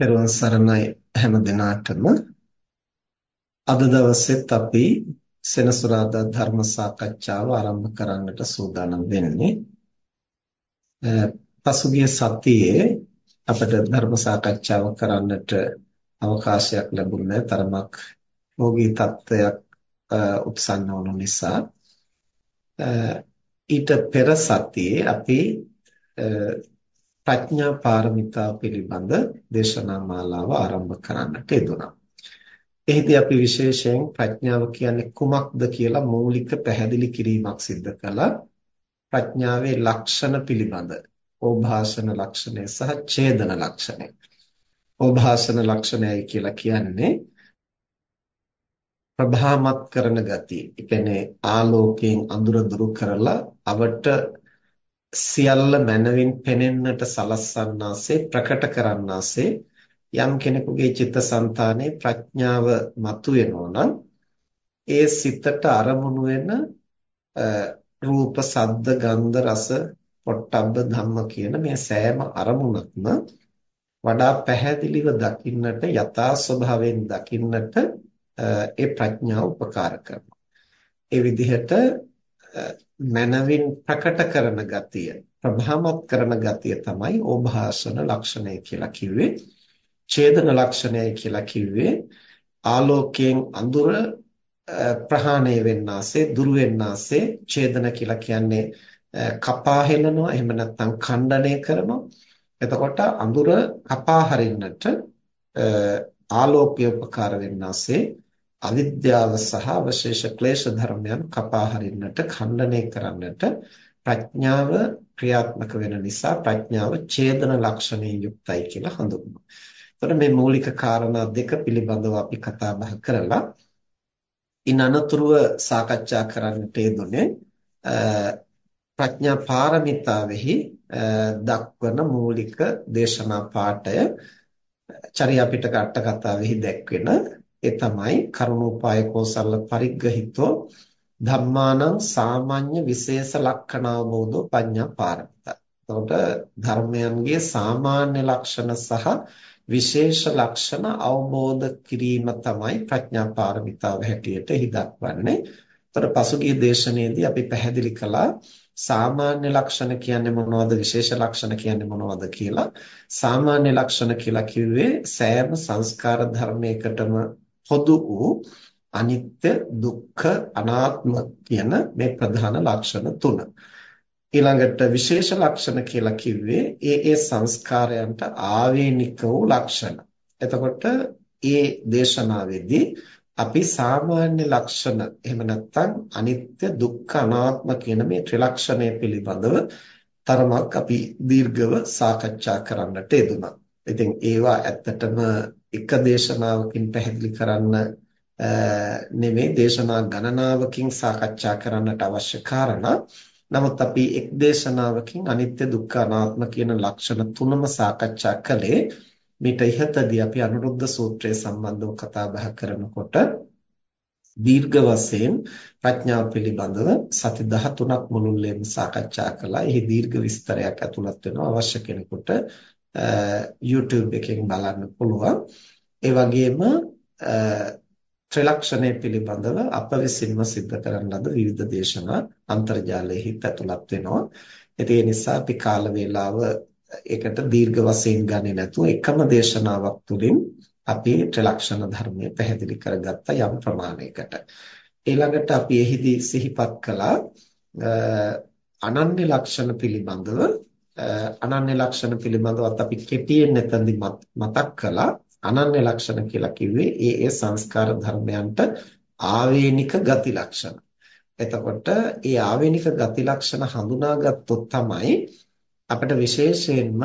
පෙරවන් සරණයි හැම දිනාටම. අද දවසෙත් අපි සෙනසුරාදා ධර්ම සාකච්ඡාව ආරම්භ කරන්නට සූදානම් වෙන්නේ. පසුගිය සතියේ අපට ධර්ම සාකච්ඡාව කරන්නට අවකාශයක් ලැබුණේ තරමක් රෝගී තත්ත්වයක් උත්සන්න වුණු නිසා. ඊට පෙර සතියේ අපි ප්‍රඥා පාරමිතා පිළිබඳ දේශනා මාලාව ආරම්භ කරන්නට යෙදුණා. එහිදී අපි විශේෂයෙන් ප්‍රඥාව කියන්නේ කුමක්ද කියලා මූලික පැහැදිලි කිරීමක් සිදු කළා. ප්‍රඥාවේ ලක්ෂණ පිළිබඳ ඕභාසන ලක්ෂණය සහ ඡේදන ලක්ෂණය. ඕභාසන ලක්ෂණයයි කියලා කියන්නේ ප්‍රභාමත් කරන ගතිය. ඒ කියන්නේ ආලෝකයෙන් අඳුර දුරු කරලා අවට සියල්ල මනවින් පෙනෙන්නට සලස්වන්නාසේ ප්‍රකට කරන්නාසේ යම් කෙනෙකුගේ චිත්තසංතානයේ ප්‍රඥාව මතුවෙනවා නම් ඒ සිතට අරමුණු වෙන රූප, සද්ද, ගන්ධ, රස, පොට්ටබ්බ ධම්ම කියන මේ සෑම අරමුණක්ම වඩා පැහැදිලිව දකින්නට යථා ස්වභාවයෙන් දකින්නට ඒ ප්‍රඥාව උපකාර කරනවා. ඒ විදිහට මනවින් ප්‍රකට කරන ගතිය ප්‍රභාමත් කරන ගතිය තමයි ඕභාසන ලක්ෂණය කියලා කිව්වේ. ඡේදන ලක්ෂණය කියලා කිව්වේ ආලෝකයෙන් අඳුර ප්‍රහාණය වෙන්නාසේ දුරු වෙන්නාසේ ඡේදන කියලා කියන්නේ කපා හෙලනවා එහෙම නැත්නම් ඛණ්ඩණය කරනවා. එතකොට අඳුර කපා හරින්නට ආලෝකය උපකාර වෙන්නාසේ අවිද්‍යාව සහ අවශේෂ ක්ලේශ ධර්මයන් කපා හරින්නට ඛණ්ඩනය කරන්නට ප්‍රඥාව ක්‍රියාත්මක වෙන නිසා ප්‍රඥාව ඡේදන ලක්ෂණයෙන් යුක්තයි කියලා හඳුන්වනවා. එතකොට මේ මූලික කාරණා දෙක පිළිබඳව අපි කතා බහ කරලා ඉන් අනතුරුව සාකච්ඡා කරන්නට යෙදුනේ ප්‍රඥා පාරමිතාවෙහි දක්වන මූලික දේශනා පාඩය චර්යා පිටක අට කතාවෙහි දැක්වෙන ඒ තමයි කරුණෝපාය කෝසල පරිග්‍රහිතෝ ධම්මානං සාමාන්‍ය විශේෂ ලක්ෂණාවබෝධෝ පඤ්ඤා පාරමිතා. එතකොට ධර්මයන්ගේ සාමාන්‍ය ලක්ෂණ සහ විශේෂ ලක්ෂණ අවබෝධ කිරීම තමයි ප්‍රඥා පාරමිතාව හැටියට එහි දක්වන්නේ. එතකොට පසුගිය දේශනාවේදී අපි පැහැදිලි කළා සාමාන්‍ය ලක්ෂණ කියන්නේ මොනවද විශේෂ ලක්ෂණ කියන්නේ මොනවද කියලා. සාමාන්‍ය ලක්ෂණ කියලා කිව්වේ සෑම සංස්කාර ධර්මයකටම පොදු වූ අනිත්‍ය දුක්ඛ අනාත්ම කියන මේ ප්‍රධාන ලක්ෂණ තුන. ඊළඟට විශේෂ ලක්ෂණ කියලා කිව්වේ ඒ ඒ සංස්කාරයන්ට ආවේනික වූ ලක්ෂණ. එතකොට ඒ දේශනාවේදී අපි සාමාන්‍ය ලක්ෂණ එහෙම නැත්නම් අනිත්‍ය දුක්ඛ අනාත්ම කියන මේ ත්‍රිලක්ෂණය පිළිබඳව තරමක් අපි දීර්ඝව සාකච්ඡා කරන්නට යෙදුණා. ඉතින් ඒවා ඇත්තටම එක දේශනාවකින් පැහැදිලි කරන්න නෙමෙයි දේශනා ගණනාවකින් සාකච්ඡා කරන්නට අවශ්‍ය කාරණා. නමුත් අපි එක් දේශනාවකින් අනිත්‍ය දුක්ඛ අනාත්ම කියන ලක්ෂණ තුනම සාකච්ඡා කළේ මිට ඉහතදී අපි අනුරුද්ධ සූත්‍රය සම්බන්ධව කතා බහ කරනකොට දීර්ඝ වශයෙන් ප්‍රඥාව පිළිබඳව සති 13ක් මුළුල්ලේම සාකච්ඡා කළා. එහි දීර්ඝ විස්තරයක් ඇතුළත් වෙනවා අවශ්‍ය කෙනෙකුට YouTube එකෙන් බලන්න පුළුවන්. ඒ වගේම ත්‍රිලක්ෂණය පිළිබඳව අප විසින්ම සිද්ධ කරන ලද විවිධ දේශනා අන්තර්ජාලයෙහි ඇතුළත් වෙනවා. ඒ නිසා අපි කාල වේලාව ඒකට දීර්ඝ වශයෙන් ගන්නේ නැතුව එකම දේශනාවක් තුළින් අපි ත්‍රිලක්ෂණ ධර්මය පැහැදිලි කරගත්ත යම් ප්‍රමාණයකට. ඊළඟට අපි එහිදී සිහිපත් කළා අනන්‍ය ලක්ෂණ පිළිබඳව අනන්‍ය ලක්ෂණ පිළිබඳවත් අපි කෙටියෙන් එතනදි මතක් කළා අනන්‍ය ලක්ෂණ කියලා කිව්වේ ඒ ඒ සංස්කාර ධර්මයන්ට ආවේනික ගති ලක්ෂණ. එතකොට ඒ ආවේනික ගති ලක්ෂණ හඳුනාගත්තොත් තමයි අපිට විශේෂයෙන්ම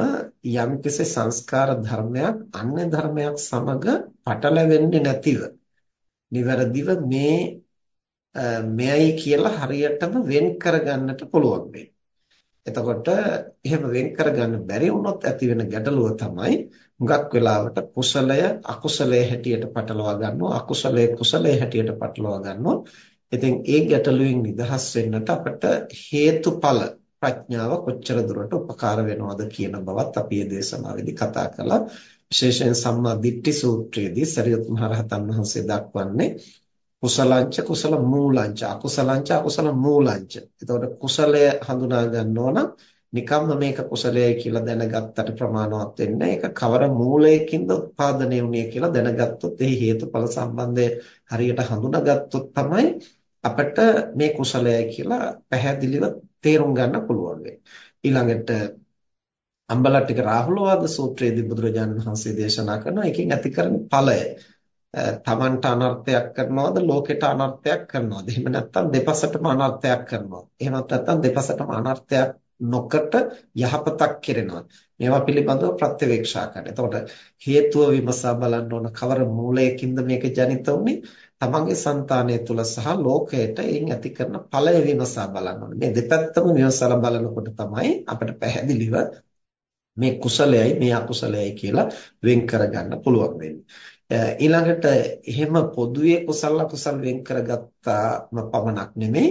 යම්කිසි සංස්කාර ධර්මයක් අන්‍ය ධර්මයක් සමග පටලැවෙන්නේ නැතිව නිවැරදිව මේ මෙයයි කියලා හරියටම වෙන් කරගන්නට පුළුවන් වෙන්නේ. එතකොට එහෙම වෙන් කරගන්න බැරි වුණොත් ඇති වෙන ගැටලුව තමයි හුඟක් වෙලාවට කුසලය අකුසලයේ හැටියට පටලවා ගන්නවා අකුසලයේ කුසලයේ හැටියට පටලවා ගන්නවා. ඉතින් ඒ ගැටලුවෙන් නිදහස් වෙන්නට අපිට හේතුඵල ප්‍රඥාව කොච්චර දුරට උපකාර වෙනවද කියන බවත් අපි මේ දේශනාවේදී කතා කළා. විශේෂයෙන් සම්මා දිට්ඨි සූත්‍රයේදී සරියුත් මහ රහතන් වහන්සේ දක්වන්නේ කුසලංච කුසල මූලංච. අකුසලංච අකුසල මූලංච. එතකොට කුසලය හඳුනා ගන්න ඕන නිකම්ම මේක කුසලයයි කියලා දැනගත්තට ප්‍රමාණවත් වෙන්නේ ඒක කවර මූලයකින්ද උත්පාදනය වුනේ කියලා දැනගත්තොත් එහි හේතුඵල සම්බන්ධය හරියට හඳුනාගත්තොත් තමයි අපිට මේ කුසලයයි කියලා පැහැදිලිව තේරුම් ගන්න පුළුවන් ඊළඟට අම්බලට්ටික රාහුලවාද සූත්‍රයේදී බුදුරජාණන් වහන්සේ දේශනා කරනවා එකකින් ඇති කරන ඵලය. තමන්ට අනර්ථයක් කරනවද ලෝකෙට අනර්ථයක් කරනවද එහෙම නැත්නම් දෙපසටම අනර්ථයක් කරනවද එහෙමත් නැත්නම් දෙපසටම අනර්ථයක් නොකට යහපතක් කෙරෙනවා මේවා පිළිබඳව ප්‍රත්‍යවේක්ෂා කරන්න. එතකොට හේතුව විමසා බලන්න ඕන කවර මූලයකින්ද මේක ජනිත වුනේ තමන්ගේ సంతානය තුල සහ ලෝකයට එයින් ඇති කරන ඵලය විමසා බලන්න ඕනේ. මේ දෙපැත්තම විමසලා බලනකොට තමයි අපිට පැහැදිලිව මේ කුසලයයි මේ අකුසලයයි කියලා වෙන් කරගන්න පුළුවන් වෙන්නේ. ඊළඟට එහෙම පොදුවේ කුසල අකුසල වෙන් කරගත්තාම පමණක් නෙමෙයි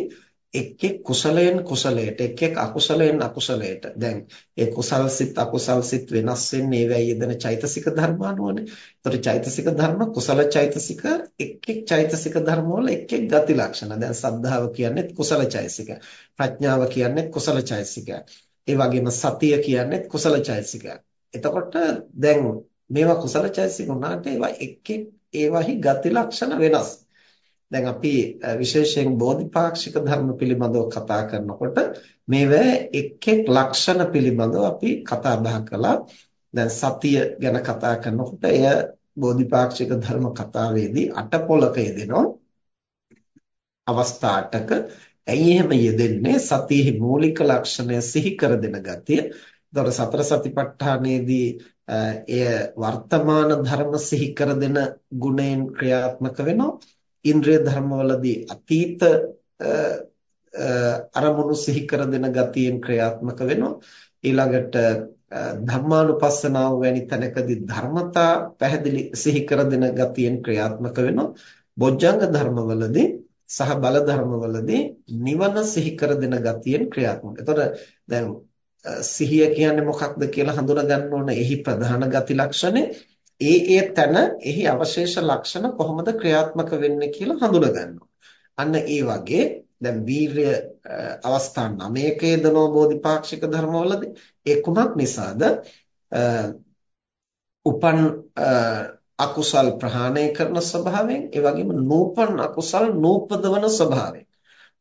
එක් එක් කුසලයෙන් කුසලයට එක් එක් අකුසලයෙන් අකුසලයට දැන් ඒ කුසල් සිත් අකුසල් සිත් වෙනස් වෙන්නේ ඒවැයි යෙදෙන චෛතසික ධර්ම අනුවනේ. ඒතකොට චෛතසික ධර්ම කුසල චෛතසික එක් එක් චෛතසික ධර්ම වල එක් එක් ගති ලක්ෂණ. දැන් සද්ධාව කියන්නේ කුසල චෛතසික. ප්‍රඥාව කියන්නේ කුසල චෛතසික. ඒ වගේම සතිය කියන්නේ කුසල චෛතසිකයක්. එතකොට දැන් මේවා කුසල චෛතසික උනාට ඒවා එක් එක් ඒවාහි ගති ලක්ෂණ වෙනස්. දැන් අපි විශේෂයෙන් බෝධිපාක්ෂික ධර්ම පිළිබඳව කතා කරනකොට මේවා එක් එක් ලක්ෂණ පිළිබඳව අපි කතා බහ කළා. දැන් සතිය ගැන කතා කරනකොට එය බෝධිපාක්ෂික ධර්ම කතාවේදී අටපොලක යෙදෙනවා. අවස්ථා 8ක ඇයි එහෙම යෙදෙන්නේ? සතියෙහි මූලික ලක්ෂණය සිහි කර දෙන ගතිය. එතකොට සතර සතිපට්ඨානයේදී එය වර්තමාන ධර්ම සිහි කර දෙන ගුණයෙන් ක්‍රියාත්මක වෙනවා. ඉන්ද්‍රිය ධර්මවලදී අතීත අරමුණු සිහි කර දෙන ගතියෙන් ක්‍රියාත්මක වෙනවා. ඊළඟට ධර්මානුපස්සනාව වැනි තැනකදී ධර්මතා පැහැදිලි සිහි කර දෙන ගතියෙන් ක්‍රියාත්මක වෙනවා. බොජ්ජංග ධර්මවලදී සහ බල ධර්මවලදී නිවන සිහි කර දෙන ගතියෙන් ක්‍රියාත්මක. එතකොට දැන් සිහිය කියන්නේ මොකක්ද කියලා හඳුනා ගන්න ඕන. එහි ප්‍රධාන ගති ලක්ෂණය ඒ ඒ තැන එහි අවශේෂ ලක්ෂණ කොහොමද ක්‍රියාත්මක වෙන්නේ කියලා හඳුනා ගන්නවා. අන්න ඒ වගේ දැන් වීරය අවස්ථා 9ක යෙදෙනෝ බෝධිපාක්ෂික ධර්මවලදී ඒ කුමක් නිසාද? උපන් අකුසල් ප්‍රහාණය කරන ස්වභාවයෙන් ඒ වගේම නූපන් අකුසල් නූපදවන ස්වභාවයෙන්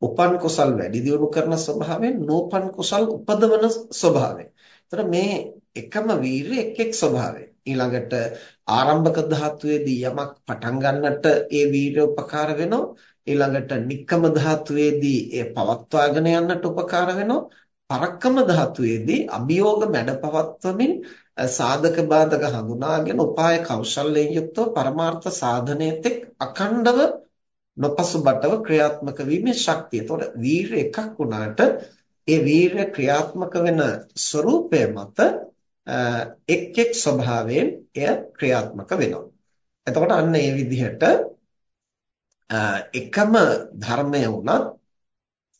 උපන් කුසල් වැඩි දියුණු කරන ස්වභාවයෙන් නූපන් කුසල් උපදවන ස්වභාවයෙන්. එතකොට මේ එකම වීරිය එක් එක් ස්වභාවය. ඊළඟට ආරම්භක ධාතුවේදී යමක් පටන් ගන්නට ඒ වීරිය උපකාර වෙනවා. ඊළඟට නික්කම ධාතුවේදී ඒ පවත්වාගෙන යන්නට උපකාර වෙනවා. පරක්කම ධාතුවේදී අභියෝග මැඩ පවත්වමින් සාධක බාධක හඳුනාගෙන උපාය කෞශල්‍යයෙන් යුක්තව පරමාර්ථ සාධනයේ තෙක් අඛණ්ඩව නොපසුබටව ක්‍රියාත්මක වීමේ ශක්තිය. එතකොට වීරය එකක් වුණාට ඒ වීරය ක්‍රියාත්මක වෙන ස්වરૂපය මත එක් එක් ස්වභාවයෙන් එය ක්‍රියාත්මක වෙනවා. එතකොට අන්න ඒ විදිහට එකම ධර්මය වුණත්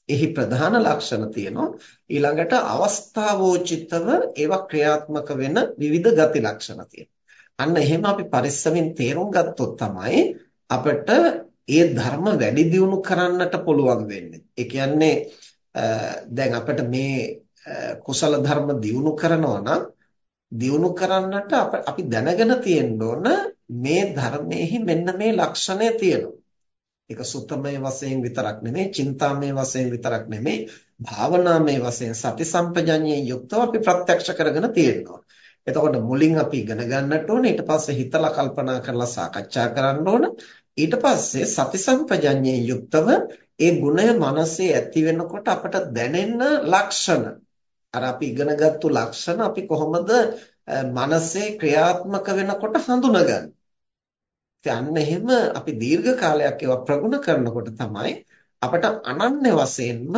එහි ප්‍රධාන ලක්ෂණ තියෙනවා ඊළඟට අවස්ථාවෝචිතව ඒවා ක්‍රියාත්මක වෙන විවිධ ගති ලක්ෂණ තියෙනවා. අන්න එහෙම අපි පරිස්සමින් තේරුම් ගත්තොත් තමයි අපිට ඒ ධර්ම වැඩි දියුණු කරන්නට පුළුවන් වෙන්නේ. ඒ කියන්නේ දැන් අපිට මේ කුසල ධර්ම දියුණු කරනවා නම් දියුණු කරන්නට අපි දැනගෙන තියෙන්න ඕන මේ ධර්මයේහි මෙන්න මේ ලක්ෂණය තියෙනවා. ඒක සුත්තමය වශයෙන් විතරක් නෙමෙයි, චින්තාමය වශයෙන් විතරක් නෙමෙයි, භාවනාමය වශයෙන් සති සම්පජඤ්ඤයෙන් යුක්තව අපි ප්‍රත්‍යක්ෂ කරගෙන තියෙනවා. එතකොට මුලින් අපි ඉගෙන ගන්නට ඕනේ ඊට පස්සේ හිතලා කල්පනා කරලා සාකච්ඡා කරන්න ඕන ඊට පස්සේ සති සම්පජඤ්ඤයෙන් යුක්තව ඒ ගුණය මනසේ ඇති වෙනකොට අපට දැනෙන ලක්ෂණ අර අපි ඉගෙනගත්තු ලක්ෂණ අපි කොහොමද මනසේ ක්‍රියාත්මක වෙනකොට හඳුනගන්නේ අන්න එහෙම අපි දීර්ඝ කාලයක් ඒවා ප්‍රගුණ කරනකොට තමයි අපට අනන්‍ය වශයෙන්ම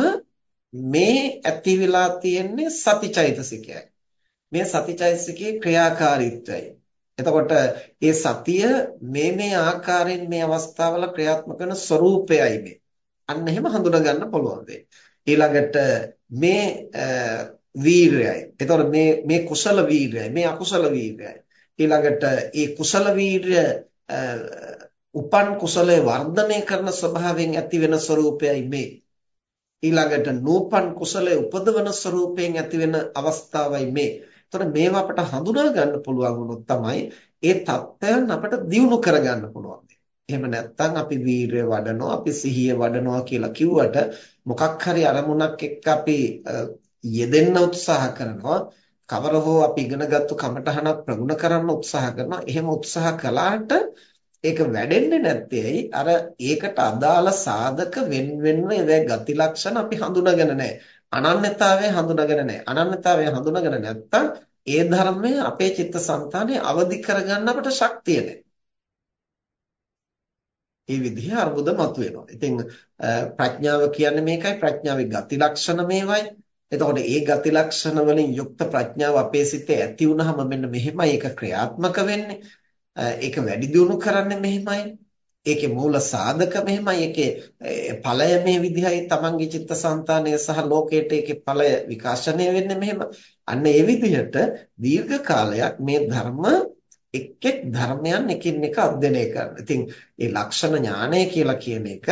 මේ ඇති වෙලා තියෙන්නේ සතිචෛතසිකයයි. මේ සතිචෛතසිකයේ ක්‍රියාකාරීත්වයයි. එතකොට ඒ සතිය මේ මේ ආකාරයෙන් මේ අවස්ථාවල ක්‍රියාත්මක වෙන ස්වરૂපයයි මේ. අන්න එහෙම හඳුනා ගන්න පුළුවන් වෙයි. ඊළඟට මේ වීරයයි. එතකොට මේ මේ කුසල වීරයයි මේ අකුසල වීරයයි. ඊළඟට මේ කුසල වීරය උපන් කුසලයේ වර්ධනය කරන ස්වභාවයෙන් ඇති වෙන ස්වરૂපයයි මේ. ඊළඟට නූපන් කුසලයේ උපදවන ස්වરૂපයෙන් ඇති වෙන අවස්ථාවයි මේ. එතකොට මේවා අපට හඳුනා ගන්න පුළුවන් වුණොත් තමයි ඒ தත්ත්වයන් අපට දියුණු කරගන්න පුළුවන්. එහෙම නැත්නම් අපි වීරය වඩනවා, අපි සිහිය වඩනවා කියලා කිව්වට මොකක් හරි අරමුණක් එක්ක අපි යෙදෙන්න උත්සාහ කරනවා. කවර හෝ අපි ඉගෙනගත්තු කමටහනක් ප්‍රගුණ කරන්න උත්සාහ කරනවා. එහෙම උත්සාහ කළාට ඒක වැඩෙන්නේ නැත්තේ අර ඒකට අදාළ සාධක වෙන වෙනම ඒ ගති ලක්ෂණ අපි හඳුනාගෙන නැහැ. අනන්‍යතාවය හඳුනාගෙන නැහැ. අනන්‍යතාවය හඳුනාගෙන නැත්තම් ඒ ධර්මය අපේ චිත්තසංතානයේ අවදි කරගන්න අපට ශක්තිය නැහැ. මේ විදිහේ අර්බුද මතුවෙනවා. ඉතින් ප්‍රඥාව කියන්නේ මේකයි ප්‍රඥාවේ ගති ලක්ෂණ මේවයි. එතකොට ඒ ගති ලක්ෂණ වලින් යුක්ත ප්‍රඥාව අපේ සිතේ ඇති වුනහම මෙන්න මෙහෙමයි ඒක ක්‍රියාත්මක වෙන්නේ. ඒක වැඩි දියුණු කරන්නේ මෙහෙමයි. ඒකේ මූල සාධක මෙහෙමයි. ඒකේ ඵලය මේ විදිහයි තමන්ගේ චිත්තසංතානය සහ ලෝකයට ඒකේ ඵලය විකාශනය වෙන්නේ මෙහෙම. අන්න ඒ විදිහට දීර්ඝ කාලයක් මේ ධර්ම එක් එක් ධර්මයන් එකින් එක අධ්‍යයනය කරනවා. ඉතින් මේ ලක්ෂණ ඥානය කියලා කියන එක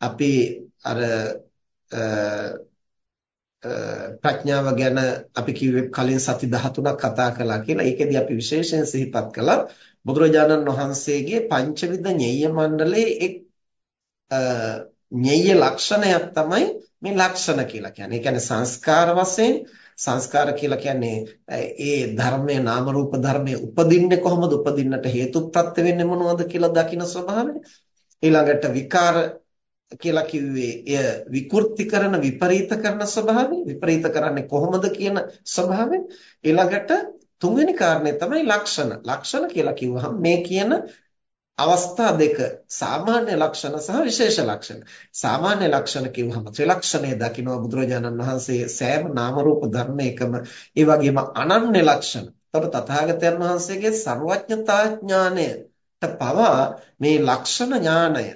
අපි අර ප්‍රඥාව ගැන අපි කිව්වේ කලින් සති 13ක් කතා කළා කියලා. ඒකෙදි අපි විශේෂයෙන් සිහිපත් කළා බුදුරජාණන් වහන්සේගේ පංචවිධ ඤෙය්‍ය මණ්ඩලයේ එක් ඤෙය්‍ය ලක්ෂණයක් තමයි මේ ලක්ෂණ කියලා කියන්නේ. ඒ කියන්නේ සංස්කාර වශයෙන් සංස්කාර කියලා කියන්නේ ඒ ධර්මයේ නාම රූප ධර්මයේ උපදින්නේ කොහොමද? උපදින්නට හේතු ප්‍රත්‍ය වෙන්නේ මොනවද කියලා දකින ස්වභාවය. ඊළඟට විකාර කියලා කිව්වේ එය විකෘති කරන විපරීත කරන ස්වභාවය. විපරීත කරන්නේ කොහොමද කියන ස්වභාවය. ඊළඟට තුන්වෙනි කාරණේ තමයි ලක්ෂණ. ලක්ෂණ කියලා කිව්වහම මේ කියන අවස්ථා දෙක සාමාන්‍ය ලක්ෂණ සහ විශේෂ ලක්ෂණ. සාමාන්‍ය ලක්ෂණ කිව්වහම ත්‍රිලක්ෂණය දකිනවා බුදුරජාණන් වහන්සේ සෑම නාම රූප ධර්මයකම ඒ වගේම අනන්‍ය ලක්ෂණ. එතකොට තථාගතයන් වහන්සේගේ ਸਰවඥතා ඥාණයට පවා මේ ලක්ෂණ ඥාණය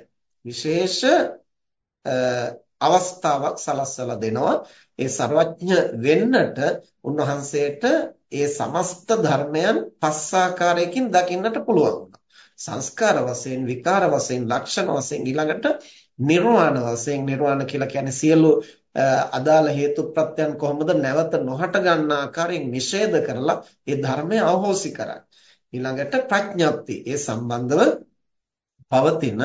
විශේෂ අවස්ථාවක් සලස්සලා දෙනවා. ඒ ਸਰවඥ වෙන්නට උන්වහන්සේට ඒ සමස්ත ධර්මයන් පස් ආකාරයකින් දකින්නට පුළුවන්. සංස්කාර වශයෙන්, විකාර වශයෙන්, ලක්ෂණ වශයෙන් ඊළඟට නිර්වාණ වශයෙන් නිර්වාණ කියලා කියන්නේ සියලු අදාළ හේතු ප්‍රත්‍යයන් කොහොමද නැවත නොහට ගන්න ආකාරයෙන් නිෂේධ කරලා ඒ ධර්මය අවහෝසි කරන්නේ. ඊළඟට ප්‍රඥප්ති ඒ සම්බන්ධව පවතින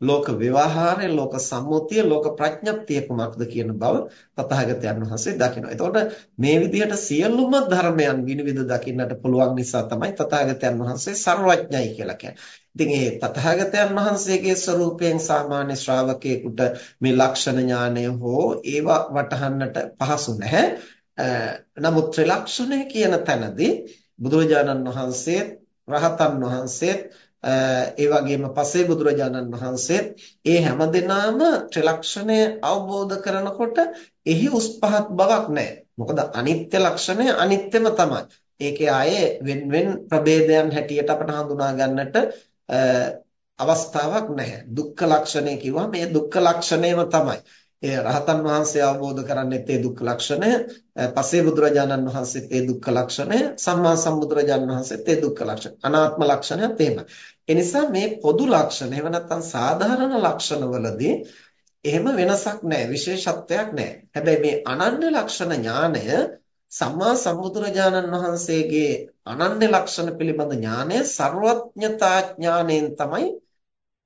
ලෝක ව්‍යවහාරය ලෝක සම්මුතිය ලෝක ප්‍රඥප්තිය කුමක්ද කියන බව තථාගතයන් වහන්සේ දකිනවා. එතකොට මේ විදිහට සියලුම ධර්මයන් විනිවිද දකින්නට පුළුවන් නිසා තමයි තථාගතයන් වහන්සේ සර්වඥයි කියලා කියන්නේ. ඉතින් මේ තථාගතයන් වහන්සේගේ ස්වરૂපයෙන් සාමාන්‍ය ශ්‍රාවකයෙකුට මේ ලක්ෂණ ඥානය හෝ ඒවා වටහන්නට පහසු නැහැ. නමුත් ත්‍රිලක්ෂණය කියන තැනදී බුදුරජාණන් වහන්සේ රහතන් වහන්සේත් ඒ වගේම පසේ බුදුරජාණන් වහන්සේ ඒ හැමදෙනාම ත්‍රිලක්ෂණය අවබෝධ කරනකොට එහි උස් පහත් බවක් නැහැ. මොකද අනිත්‍ය ලක්ෂණය අනිත්‍යම තමයි. ඒකේ ආයේ වෙන වෙන ප්‍රභේදයන් හැටියට අපට හඳුනා ගන්නට අවස්ථාවක් නැහැ. දුක්ඛ ලක්ෂණය කිව්වම මේ දුක්ඛ ලක්ෂණයම තමයි. ඒ රහතන් වහන්සේ අවබෝධ කරන්නේත් ඒ දුක්ඛ ලක්ෂණය, පසේ බුදුරජාණන් වහන්සේත් ඒ දුක්ඛ ලක්ෂණය, සම්මා සම්බුදුරජාණන් වහන්සේත් ඒ දුක්ඛ ලක්ෂණය. අනාත්ම ලක්ෂණයත් එහෙමයි. ඒ නිසා මේ පොදු ලක්ෂණ එහෙම නැත්නම් සාධාරණ ලක්ෂණවලදී එහෙම වෙනසක් නැහැ, විශේෂත්වයක් නැහැ. හැබැයි මේ අනන්‍ය ලක්ෂණ ඥානය සම්මා සම්බුදුරජාණන් වහන්සේගේ අනන්‍ය ලක්ෂණ පිළිබඳ ඥානය ਸਰවඥතා ඥාණයෙන් තමයි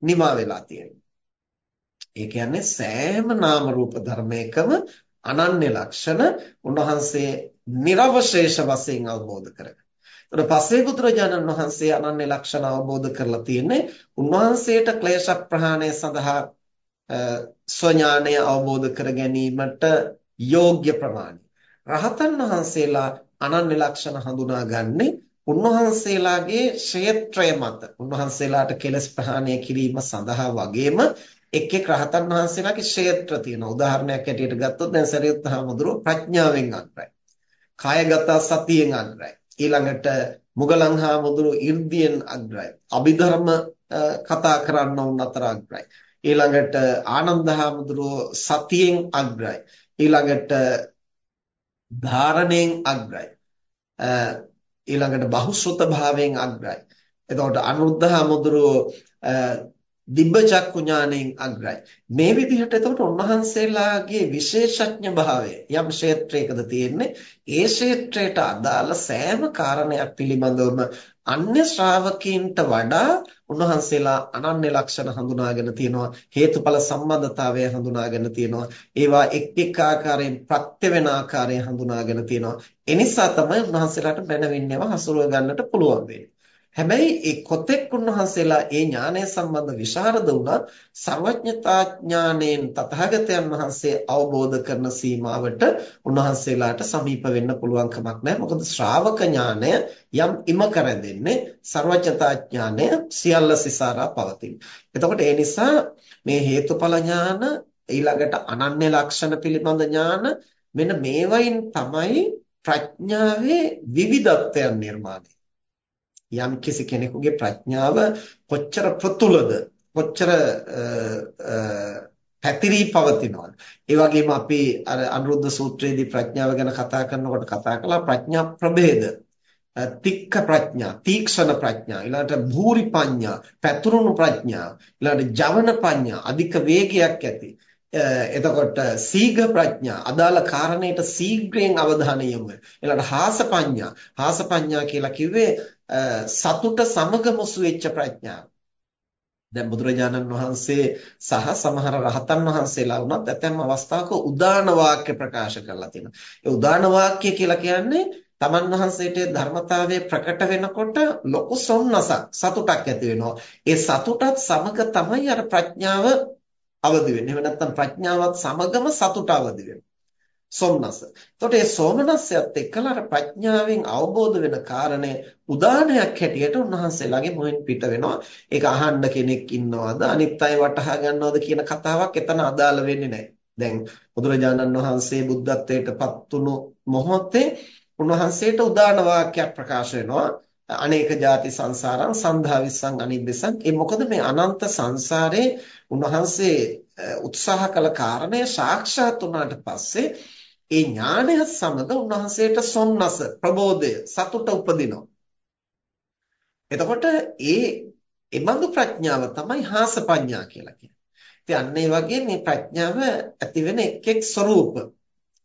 නිමා වෙලා තියෙන්නේ. ඒ කියන්නේ සෑම නාම රූප ධර්මයකම අනන්‍ය ලක්ෂණ උන්වහන්සේ නිර්වශේෂ වශයෙන් අවබෝධ කරගන්නවා. ඊට පස්සේ බුදුරජාණන් වහන්සේ අනන්‍ය ලක්ෂණ අවබෝධ කරලා තියෙන්නේ උන්වහන්සේට ක්ලේශ ප්‍රහාණය සඳහා ස්වඥානය අවබෝධ කර ගැනීමට යෝග්‍ය ප්‍රමාණය. රහතන් වහන්සේලා අනන්‍ය ලක්ෂණ හඳුනාගන්නේ උන්වහන්සේලාගේ ක්ෂේත්‍රය මත උන්වහන්සේලාට කෙලස් ප්‍රහාණය කිරීම සඳහා වගේම එක් එක් රහතන් වහන්සේලාගේ ක්ෂේත්‍ර තියෙනවා. උදාහරණයක් ඇටියට ගත්තොත් දැන් සරියුත් හාමුදුරුව ප්‍රඥාවෙන් අග්‍රයි. කායගත සතියෙන් අග්‍රයි. ඊළඟට මුගලන් හාමුදුරුව 이르දියෙන් අග්‍රයි. අභිධර්ම කතා කරන්න උන් අතර අග්‍රයි. ඊළඟට ආනන්ද හාමුදුරුව සතියෙන් අග්‍රයි. ඊළඟට ධාරණයෙන් අග්‍රයි. ඊළඟට බහුශ්‍රත භාවයෙන් අග්‍රයි. එතකොට අනුරුද්ධ හමුදුරුව දිබ්බ චක්කු ඥාණයෙන් අග්‍රයි. මේ විදිහට එතකොට උන්වහන්සේලාගේ විශේෂඥ භාවය යම් ක්ෂේත්‍රයකද තියෙන්නේ ඒ ක්ෂේත්‍රයට අදාළ සෑම කාරණයක් පිළිබඳවම අන්‍ය ශ්‍රාවකීන්ට වඩා උන්වහන්සේලා අනන්‍ය ලක්ෂණ හඳුනාගෙන තියෙනවා හේතුඵල සම්බන්ධතාවය හඳුනාගෙන තියෙනවා ඒවා එක් එක් ආකාරයෙන් ප්‍රත්‍ය වෙන ආකාරය හඳුනාගෙන තියෙනවා ඒ නිසා තමයි උන්වහන්සේලාට බැනවින්නේව හසුරුව ගන්නට පුළුවන් වෙන්නේ හැබැයි ඒ කොතෙක් උන්වහන්සේලා ඒ ඥානය සම්බන්ධ විශාරද වුණත් සර්වඥතා ඥාණයෙන් තථාගතයන් වහන්සේ අවබෝධ කරන සීමාවට උන්වහන්සේලාට සමීප වෙන්න පුළුවන් කමක් නැහැ. මොකද ශ්‍රාවක ඥානය යම් ඉම කරදෙන්නේ සර්වඥතා ඥානය සියල්ල සිසාරා පවතින. එතකොට ඒ නිසා මේ හේතුඵල ඥාන ඊළඟට අනන්‍ය ලක්ෂණ පිළිබඳ ඥාන මෙන්න මේවයින් තමයි ප්‍රඥාවේ විවිධත්වයන් නිර්මාණය යම් කිසි කෙනෙකුගේ ප්‍රඥාව කොච්චර ප්‍රතුලද කොච්චර පැතිරී පවතිනවද? ඒ වගේම අපි අර අනුරුද්ධ සූත්‍රයේදී ප්‍රඥාව ගැන කතා කරනකොට කතා කළා ප්‍රඥා ප්‍රභේද. තික්ක ප්‍රඥා තීක්ෂණ ප්‍රඥා ඊළඟට භූරි පඤ්ඤා පැතුරුණු ප්‍රඥා ඊළඟට ජවන ප්‍රඥා අධික වේගයක් ඇති. එතකොට සීඝ ප්‍රඥා අදාළ කාරණයට ශීඝ්‍රයෙන් අවධානය යොමු ඊළඟට හාස පඤ්ඤා හාස පඤ්ඤා කියලා කිව්වේ සතුට සමග මුසු වෙච්ච ප්‍රඥාව. දැන් බුදුරජාණන් වහන්සේ සහ සමහර රහතන් වහන්සේලා වුණත් ඇතැම් අවස්ථාවක උදාන වාක්‍ය ප්‍රකාශ කරලා තියෙනවා. ඒ උදාන වාක්‍ය කියලා කියන්නේ තමන් වහන්සේට ධර්මතාවය ප්‍රකට වෙනකොට ලොකු සොම්නසක් සතුටක් ඇති වෙනවා. ඒ සතුටත් සමග තමයි අර ප්‍රඥාව අවදි වෙන්නේ. එහෙම නැත්නම් ප්‍රඥාවත් සමගම සතුට අවදි වෙනවා. සොම්නස. එතකොට මේ සෝමනස්සයත් එක්කලා අර ප්‍රඥාවෙන් අවබෝධ වෙන කාරණය උදාහරණයක් හැටියට උන්වහන්සේලාගේ මොහෙන් පිට වෙනවා. ඒක අහන්න කෙනෙක් ඉන්නවද අනිත් අය වටහා ගන්නවද කියන කතාවක් එතන අදාළ වෙන්නේ නැහැ. දැන් බුදුරජාණන් වහන්සේ බුද්ධත්වයට පත් වුණු මොහොතේ උන්වහන්සේට උදාන වාක්‍යයක් ප්‍රකාශ වෙනවා. අනේක ಜಾති සංසාරං සන්ධා විස්සං අනිබ්බසං ඒ මොකද මේ අනන්ත සංසාරේ උන්වහන්සේ උත්සාහ කළ කාරණය සාක්ෂාත් වුණාට පස්සේ ඒ ඥානය සමග උන්වහන්සේට සොම්නස ප්‍රබෝධය සතුට උපදිනවා. එතකොට ඒ එබඳු ප්‍රඥාව තමයි හාස ප්‍රඥා කියලා කියන්නේ. ඉතින් අන්න ඒ වගේ මේ ප්‍රඥාව ඇති වෙන එක් එක් ස්වરૂප.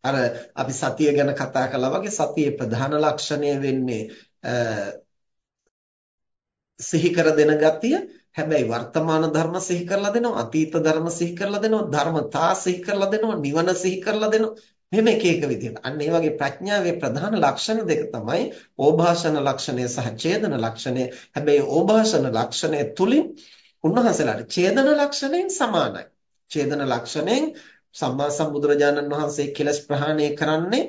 අර අපි සතිය ගැන කතා කළා වගේ සතියේ ප්‍රධාන ලක්ෂණය වෙන්නේ සිහි කර දෙන ගතිය හැබැයි වර්තමාන ධර්ම සිහි කරලා දෙනවා අතීත ධර්ම සිහි කරලා දෙනවා ධර්මතා සිහි කරලා දෙනවා නිවන සිහි කරලා දෙනවා මෙහෙම එක එක විදිහට. අන්න ඒ වගේ ප්‍රඥාවේ ප්‍රධාන ලක්ෂණ දෙක තමයි ඕභාෂණ ලක්ෂණය සහ ඡේදන ලක්ෂණය. හැබැයි ඕභාෂණ ලක්ෂණය තුලින් උන්වහන්සේලාට ඡේදන ලක්ෂණයෙන් සමානයි. ඡේදන ලක්ෂණයෙන් සම්මා සම්බුදුරජාණන් වහන්සේ කෙලස් ප්‍රහාණය කරන්නේ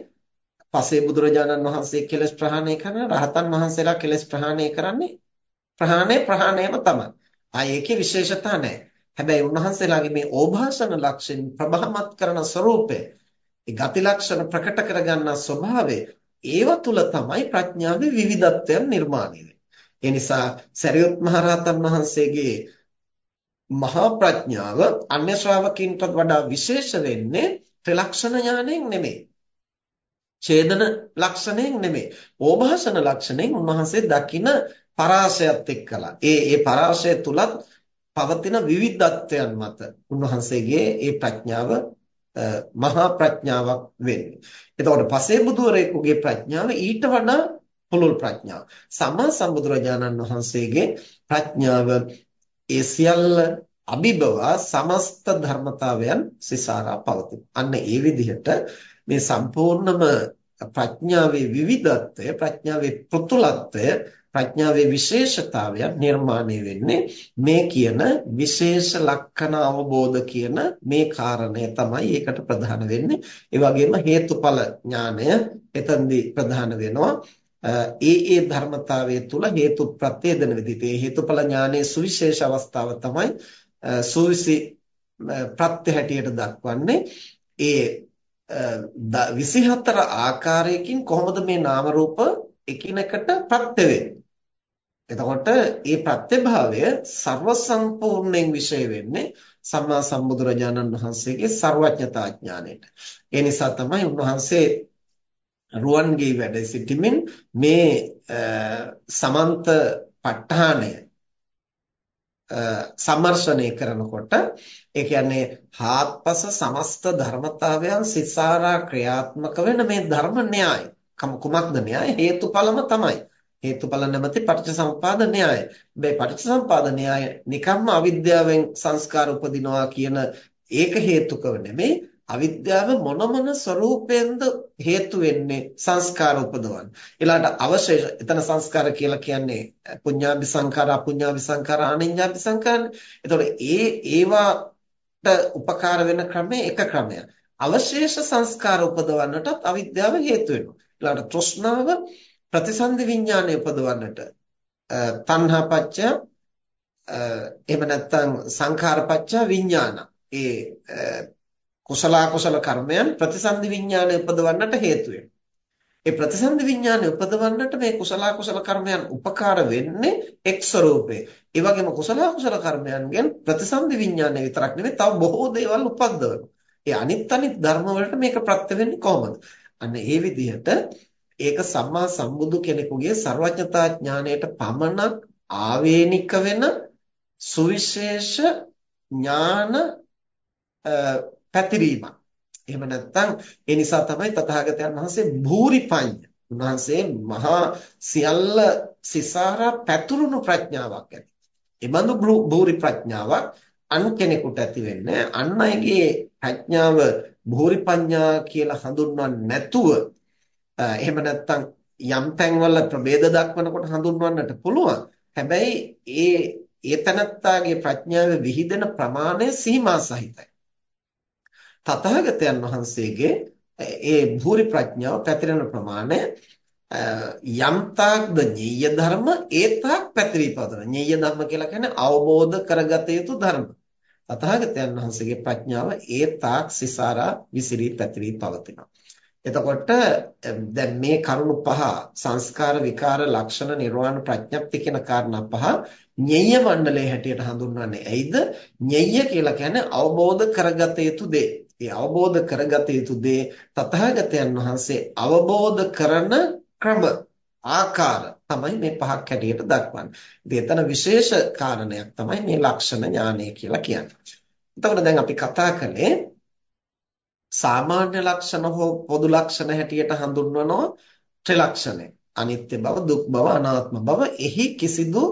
පසේ බුදුරජාණන් වහන්සේ කෙලස් ප්‍රහාණය කරන රහතන් වහන්සේලා කෙලස් ප්‍රහාණය කරන්නේ ප්‍රහාණය ප්‍රහාණයම තමයි. ආ ඒකේ විශේෂතා නැහැ. හැබැයි උන්වහන්සේලාගේ මේ ඕභාෂණ ලක්ෂණ ප්‍රබහමත් කරන ස්වરૂපය ඒ ගති ලක්ෂණ ප්‍රකට කරගන්න ස්වභාවය ඒව තුල තමයි ප්‍රඥාවේ විවිධත්වයන් නිර්මාණය වෙන්නේ. ඒ නිසා සරියුත් මහරහතන් වහන්සේගේ මහා ප්‍රඥාව අන්‍ය ශ්‍රාවකින්ට වඩා විශේෂ වෙන්නේ ත්‍රිලක්ෂණ ඥාණයෙන් නෙමෙයි. ඡේදන ලක්ෂණයෙන් නෙමෙයි. ඕභාෂණ ලක්ෂණයෙන් උන්වහන්සේ දකින පරාසයත් එක්කලා. ඒ ඒ පරාසය තුලත් පවතින විවිධත්වයන් මත උන්වහන්සේගේ ඒ ප්‍රඥාව මහා ප්‍රඥාවක් වෙන්නේ. එතකොට පසේ බුදුරෙකුගේ ප්‍රඥාව ඊට වඩා පුළුල් ප්‍රඥාව. සම්මා සම්බුදුරජාණන් වහන්සේගේ ප්‍රඥාව ඒ සියල්ල අභිබවා සමස්ත ධර්මතාවයන් සිසාරා පවතින. අන්න ඒ විදිහට මේ සම්පූර්ණම ප්‍රඥාවේ විවිධත්වය ප්‍රඥාවේ පෘතුලත්වය ප්‍රඥාවේ විශේෂතාවයක් නිර්මාණය වෙන්නේ මේ කියන විශේෂ ලක්ෂණ අවබෝධ කියන මේ කාරණය තමයි ඒකට ප්‍රධාන වෙන්නේ. ඒ වගේම හේතුඵල ඥානය එතෙන්දී ප්‍රධාන වෙනවා. ඒ ඒ ධර්මතාවයේ තුල හේතු ප්‍රත්‍යේදන විදිහට ඒ හේතුඵල ඥානයේ සුවිශේෂ අවස්ථාව තමයි සූවිසි ප්‍රත්‍ය හැටියට දක්වන්නේ. ඒ 24 ආකාරයකින් කොහොමද මේ නාම රූප එකිනෙකට ප්‍රත්‍ය වෙන්නේ එතකොට මේ ප්‍රත්‍යභාවය ਸਰව සම්පූර්ණයෙන් විශ්ේ වෙන්නේ සම්මා සම්බුදුරජාණන් වහන්සේගේ ਸਰවඥතා ඥාණයට. ඒ නිසා තමයි උන්වහන්සේ රුවන්ගේ වැඩ සිටීමෙන් මේ සමන්ත ප ဋ ාණය සම්මර්ෂණය කරනකොට ඒ කියන්නේ හාත්පස සමස්ත ධර්මතාවයන් සිසාරා ක්‍රියාත්මක වෙන මේ ධර්ම න්‍යාය. කම කුමක්ද න්‍යාය? හේතුඵලම තමයි. හේතුඵල නැමැති පටිච්චසමුපාද න්‍යාය. මේ පටිච්චසමුපාද න්‍යාය නිකම්ම අවිද්‍යාවෙන් සංස්කාර උපදිනවා කියන ඒක හේතුකව නෙමෙයි අවිද්‍යාව මොන මොන ස්වરૂපයෙන්ද හේතු වෙන්නේ සංස්කාර උපදවන්න. ඊළඟට අවශේෂ එතන සංස්කාර කියලා කියන්නේ පුඤ්ඤාභි සංඛාර අපුඤ්ඤාභි සංඛාර අනිඤ්ඤාභි සංඛාරනේ. එතකොට ඒ ඒවාට උපකාර වෙන ක්‍රමය එක ක්‍රමයක්. අවශේෂ සංස්කාර උපදවන්නටත් අවිද්‍යාව හේතු වෙනවා. ඊළඟට තෘෂ්ණාව ප්‍රතිසන්දි විඥානය උපදවන්නට තණ්හාපච්චය එහෙම නැත්නම් සංඛාරපච්චය විඥාන. ඒ කුසල කුසල කර්මයන් ප්‍රතිසන්දි විඥානය උපදවන්නට හේතු ඒ ප්‍රතිසන්දි විඥානය උපදවන්නට මේ කුසල කුසල කර්මයන් උපකාර වෙන්නේ එක් ස්වરૂපේ. ඒ වගේම කුසල කුසල කර්මයන්ගෙන් ප්‍රතිසන්දි විඥානය විතරක් නෙවෙයි තව බොහෝ දේවල් උපද්දවනවා. ඒ අනිත් අනිත් ධර්ම වලට මේක ප්‍රත්‍ය වෙන්නේ කොහොමද? අන්න ඒ විදිහට ඒක සම්මා සම්බුදු කෙනෙකුගේ ਸਰවඥතා ඥාණයට පමණක් ආවේනික වෙන සුවිශේෂ ඥාන පැතිරීමක්. එහෙම නැත්නම් ඒ නිසා තමයි තථාගතයන් වහන්සේ භූරිපඤ්ඤ. උන්වහන්සේ මහා සියල්ල සිසාරා පැතුරුණු ප්‍රඥාවක් ඇති. ඒ බඳු භූරි ප්‍රඥාවක් අන් කෙනෙකුට ඇති වෙන්නේ අන් අයගේ ප්‍රඥාව භූරිපඤ්ඤා කියලා හඳුන්වන්නේ නැතුව එහෙම නැත්නම් යම් තැන්වල ප්‍රභේද දක්වනකොට හඳුන්වන්නට පුළුවන්. හැබැයි ඒ ඒතනත්තාගේ ප්‍රඥාවේ විහිදෙන ප්‍රමාණය සීමා සහිතයි. තථාගතයන් වහන්සේගේ ඒ භූරි ප්‍රඥාව පැතිරෙන ප්‍රමාණය යම් තාක්ද ඤෙය්‍ය ධර්ම ඒ තාක් පැතිරී පවතන. ඤෙය්‍ය ධර්ම කියලා කියන්නේ අවබෝධ කරගත යුතු ධර්ම. තථාගතයන් වහන්සේගේ ප්‍රඥාව ඒ තාක් සිසාරා විසිරී පැතිරී පවතිනවා. එතකොට දැන් මේ කරුණු පහ සංස්කාර විකාර ලක්ෂණ නිර්වාණ ප්‍රඥප්ති කියන කාරණා පහ ඤෙය්‍ය මණ්ඩලයේ හැටියට හඳුන්වන්නේ. ඇයිද? ඤෙය්‍ය කියලා කියන්නේ අවබෝධ කරගත යුතු දේ. ඒ අවබෝධ කරගත යුතු දේ තථාගතයන් වහන්සේ අවබෝධ කරන ක්‍රම ආකාර තමයි මේ පහක් හැටියට දක්වන්නේ. ඉතින් එතන විශේෂ කාරණයක් තමයි මේ ලක්ෂණ ඥානය කියලා කියන්නේ. එතකොට දැන් අපි කතා කළේ සාමාන්‍ය ලක්ෂණ හෝ පොදු ලක්ෂණ හැටියට හඳුන්වනවා ත්‍රිලක්ෂණය. අනිත්‍ය බව, දුක් බව, අනාත්ම බව එහි කිසිදු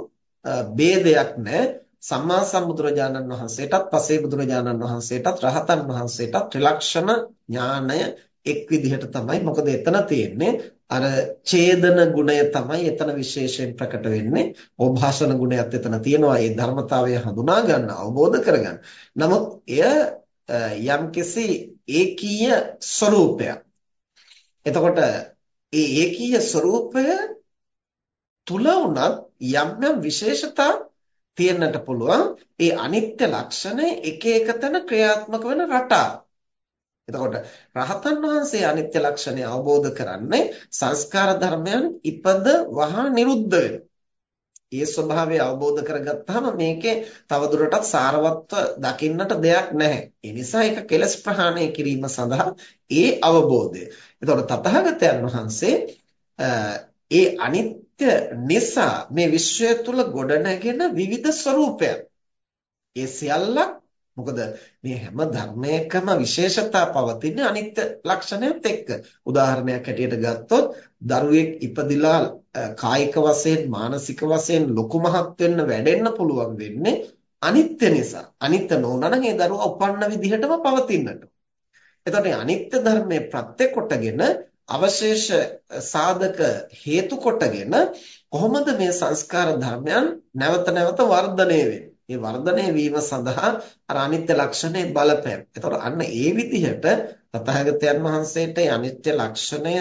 ભેදයක් නැහැ. සම්මා සම්බුදුරජාණන් වහන්සේටත් පසේ බුදුරජාණන් වහන්සේටත් රහතන් වහන්සේටත් ත්‍රිලක්ෂණ ඥානය එක් විදිහට තමයි මොකද එතන තියෙන්නේ අර ඡේදන ගුණය තමයි එතන විශේෂයෙන් ප්‍රකට වෙන්නේ ඕභාෂණ ගුණයත් එතන තියෙනවා ඒ ධර්මතාවය හඳුනා ගන්න අවබෝධ කරගන්න. නමුත් එය යම්කිසි ඒකීය ස්වરૂපයක්. එතකොට ඒ ඒකීය ස්වરૂපය තුල උනත් යම් යම් විශේෂතා තියෙන්නට පුළුවන් ඒ අනිත්‍ය ලක්ෂණය එක එක තැන ක්‍රියාත්මක වෙන රටාව. එතකොට රහතන් වහන්සේ අනිත්‍ය ලක්ෂණය අවබෝධ කරන්නේ සංස්කාර ධර්මයන් ඉපද වහා නිරුද්ධ වෙන. ඒ ස්වභාවය අවබෝධ කරගත්තාම මේකේ තවදුරටත් සාරවත්ව දකින්නට දෙයක් නැහැ. ඒ නිසා ඒක කෙලස් ප්‍රහාණය කිරීම සඳහා ඒ අවබෝධය. එතකොට තථාගතයන් වහන්සේ ඒ අනිත් නිසා මේ විශ්වය තුල ගොඩනැගෙන විවිධ ස්වરૂපයන්. ඒ සියල්ලක් මොකද මේ හැම ධර්මයකම විශේෂතා පවතින අනිත්‍ය ලක්ෂණයත් එක්ක. උදාහරණයක් හැටියට ගත්තොත් දරුවෙක් ඉපදිලා කායික වශයෙන් මානසික වශයෙන් ලොකු මහත් වෙන්න වැඩෙන්න පුළුවන් වෙන්නේ අනිත්‍ය නිසා. අනිත්‍ය නොවුනනම් ඒ දරුවා උපන්න විදිහටම පවතින්නට. එතකොට අනිත්‍ය ධර්මයේ ප්‍රත්‍ය කොටගෙන අවශේෂ සාධක හේතු කොටගෙන කොහොමද මේ සංස්කාර ධර්මයන් නැවත නැවත වර්ධනය වෙන්නේ? මේ වර්ධනය වීම සඳහා අර අනිත්‍ය ලක්ෂණය බලපෑම. ඒතකොට අන්න ඒ විදිහට තථාගතයන් වහන්සේට අනිත්‍ය ලක්ෂණය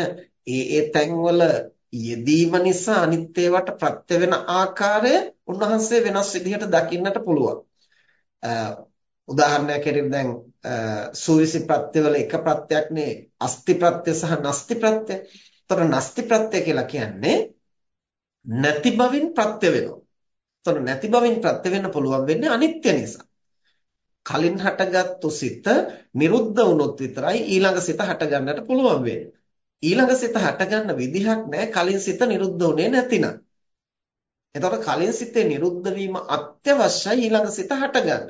ඒ ඒ තැන්වල යෙදීම නිසා අනිත්‍යවට ප්‍රත්‍ය වෙන ආකාරය උන්වහන්සේ වෙනස් විදිහට දකින්නට පුළුවන්. උදාහරණයක් හැටියට දැන් සූවිසි ප්‍රත්‍යවල එක ප්‍රත්‍යක්නේ අස්ති ප්‍රත්‍ය සහ නස්ති ප්‍රත්‍ය. එතකොට නස්ති ප්‍රත්‍ය කියලා කියන්නේ නැති බවින් ප්‍රත්‍ය වෙනවා. එතකොට නැති බවින් ප්‍රත්‍ය වෙන්න පුළුවන් වෙන්නේ අනිත්‍ය නිසා. කලින් හටගත්තු සිත නිරුද්ධ වුණොත් විතරයි ඊළඟ සිත හටගන්නට පුළුවන් වෙන්නේ. ඊළඟ සිත හටගන්න විදිහක් නැහැ කලින් සිත නිරුද්ධ වුණේ නැතිනම්. එතකොට කලින් සිතේ නිරුද්ධ වීම අත්‍යවශ්‍යයි ඊළඟ සිත හටගන්න.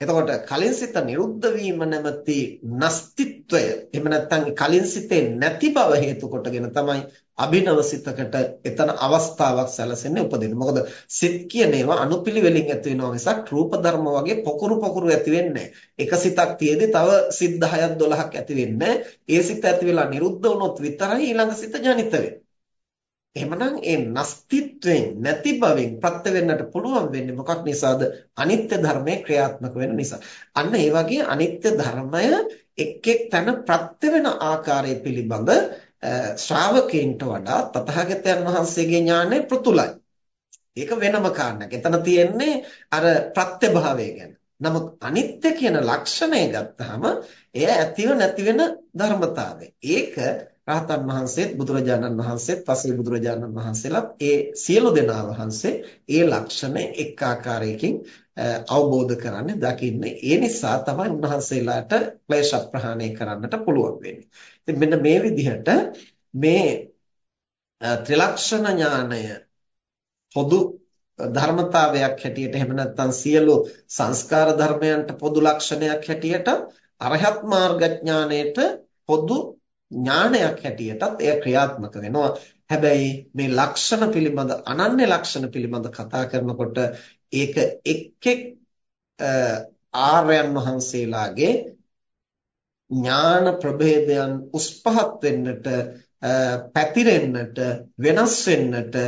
එතකොට කලින් සිත නිරුද්ධ වීම නැමැති නස්තිත්වය එහෙම නැත්නම් කලින් සිතේ නැති බව හේතු කොටගෙන තමයි අභිනව සිතකට එතන අවස්ථාවක් සැලසෙන්නේ උපදින්නේ. මොකද සිත් කියන ඒවා අනුපිළිවෙලින් ඇති වෙනවා මිසක් රූප ධර්ම වගේ පොකුරු පොකුරු ඇති වෙන්නේ එක සිතක් තියේදී තව සිත් 10ක් 12ක් ඇති වෙන්නේ ඒ සිත ඇති වෙලා නිරුද්ධ වුණොත් විතරයි ඊළඟ සිත ජනිත වෙන්නේ. එහෙමනම් ඒ නස්තිත්වයෙන් නැති බවෙන් ප්‍රත්‍ය වෙන්නට පුළුවන් වෙන්නේ මොකක් නිසාද? අනිත්‍ය ධර්මයේ ක්‍රියාත්මක වෙන නිසා. අන්න ඒ වගේ අනිත්‍ය ධර්මය එක් එක් තැන ප්‍රත්‍ය වෙන ආකාරය පිළිබඳ ශ්‍රාවකයන්ට වඩා තථාගතයන් වහන්සේගේ ඥානය පෘතුලයි. ඒක වෙනම කාරණයක්. එතන තියෙන්නේ අර ප්‍රත්‍යභාවය ගැන. නමුත් අනිත්‍ය කියන ලක්ෂණය ගත්තාම එය ඇතිව නැති වෙන ධර්මතාවය. ඒක රහතන් වහන්සේත් බුදුරජාණන් වහන්සේත් පසේ බුදුරජාණන් වහන්සේලාත් ඒ සියලු දෙනා වහන්සේ ඒ ලක්ෂණ එක් ආකාරයකින් අවබෝධ කරන්නේ දකින්නේ ඒ නිසා තමයි උන්වහන්සේලාට ක්ලේශ ප්‍රහාණය කරන්නට පුළුවන් වෙන්නේ. ඉතින් මෙන්න මේ විදිහට මේ ත්‍රිලක්ෂණ ඥානය පොදු ධර්මතාවයක් හැටියට එහෙම නැත්නම් සියලු සංස්කාර ධර්මයන්ට පොදු ලක්ෂණයක් හැටියට අරහත් මාර්ගඥාණයට පොදු ඥානයක් හැටියටත් එය ක්‍රියාත්මක වෙනවා. හැබැයි මේ ලක්ෂණ පිළිබඳ අනන්‍ය ලක්ෂණ පිළිබඳ කතා කරනකොට ඒක එක් එක් ආර්යයන් වහන්සේලාගේ ඥාන ප්‍රභේදයන් උස් පහත් වෙන්නට පැතිරෙන්නට වෙනස් වෙන්නට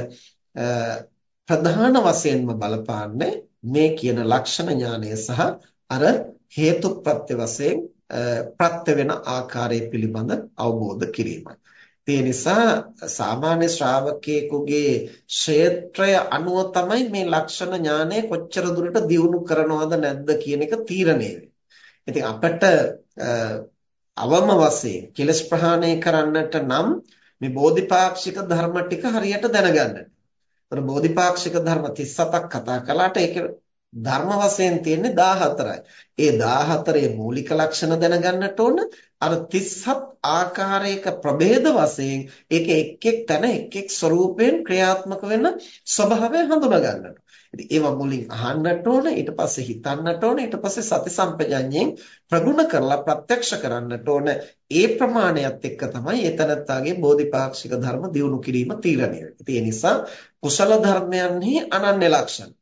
ප්‍රධාන වශයෙන්ම බලපාන්නේ මේ කියන ලක්ෂණ ඥානය සහ අර හේතුප්‍රත්‍ය වශයෙන් ප්‍රත්‍ය වෙන ආකාරය පිළිබඳ අවබෝධ කිරීමයි. ඒ නිසා සාමාන්‍ය ශ්‍රාවකයෙකුගේ ක්ෂේත්‍රය අනුව තමයි මේ ලක්ෂණ ඥානය කොච්චර දුරට දියුණු කරනවද නැද්ද කියන එක තීරණය වෙන්නේ. ඉතින් අපිට අවම වශයෙන් කෙලස් ප්‍රහාණය කරන්නට නම් මේ බෝධිපාක්ෂික ධර්ම ටික හරියට දැනගන්න. ඒතර බෝධිපාක්ෂික ධර්ම 37ක් කතා කළාට ඒක ධර්ම වශයෙන් තියෙන්නේ 14යි. ඒ 14 මූලික ලක්ෂණ දැනගන්නට ඕන අර 37 ආකාරයක ප්‍රභේද වශයෙන් ඒක එක් එක් තැන එක් එක් ස්වરૂපයෙන් ක්‍රියාත්මක වෙන ස්වභාවය හඳුනා ගන්නට. ඉතින් ඒවා මුලින් අහන්නට ඕන ඊට පස්සේ හිතන්නට ඕන ඊට පස්සේ සති සම්පජඤ්ඤයෙන් ප්‍රගුණ කරලා ප්‍රත්‍යක්ෂ කරන්නට ඕන ඒ ප්‍රමාණයත් එක්ක තමයි ඒතනත්තාගේ බෝධිපාක්ෂික ධර්ම දියුණු කිරීම තීරණය වෙන්නේ. ඉතින් ඒ නිසා කුසල ධර්මයන්හි අනන්‍ය ලක්ෂණ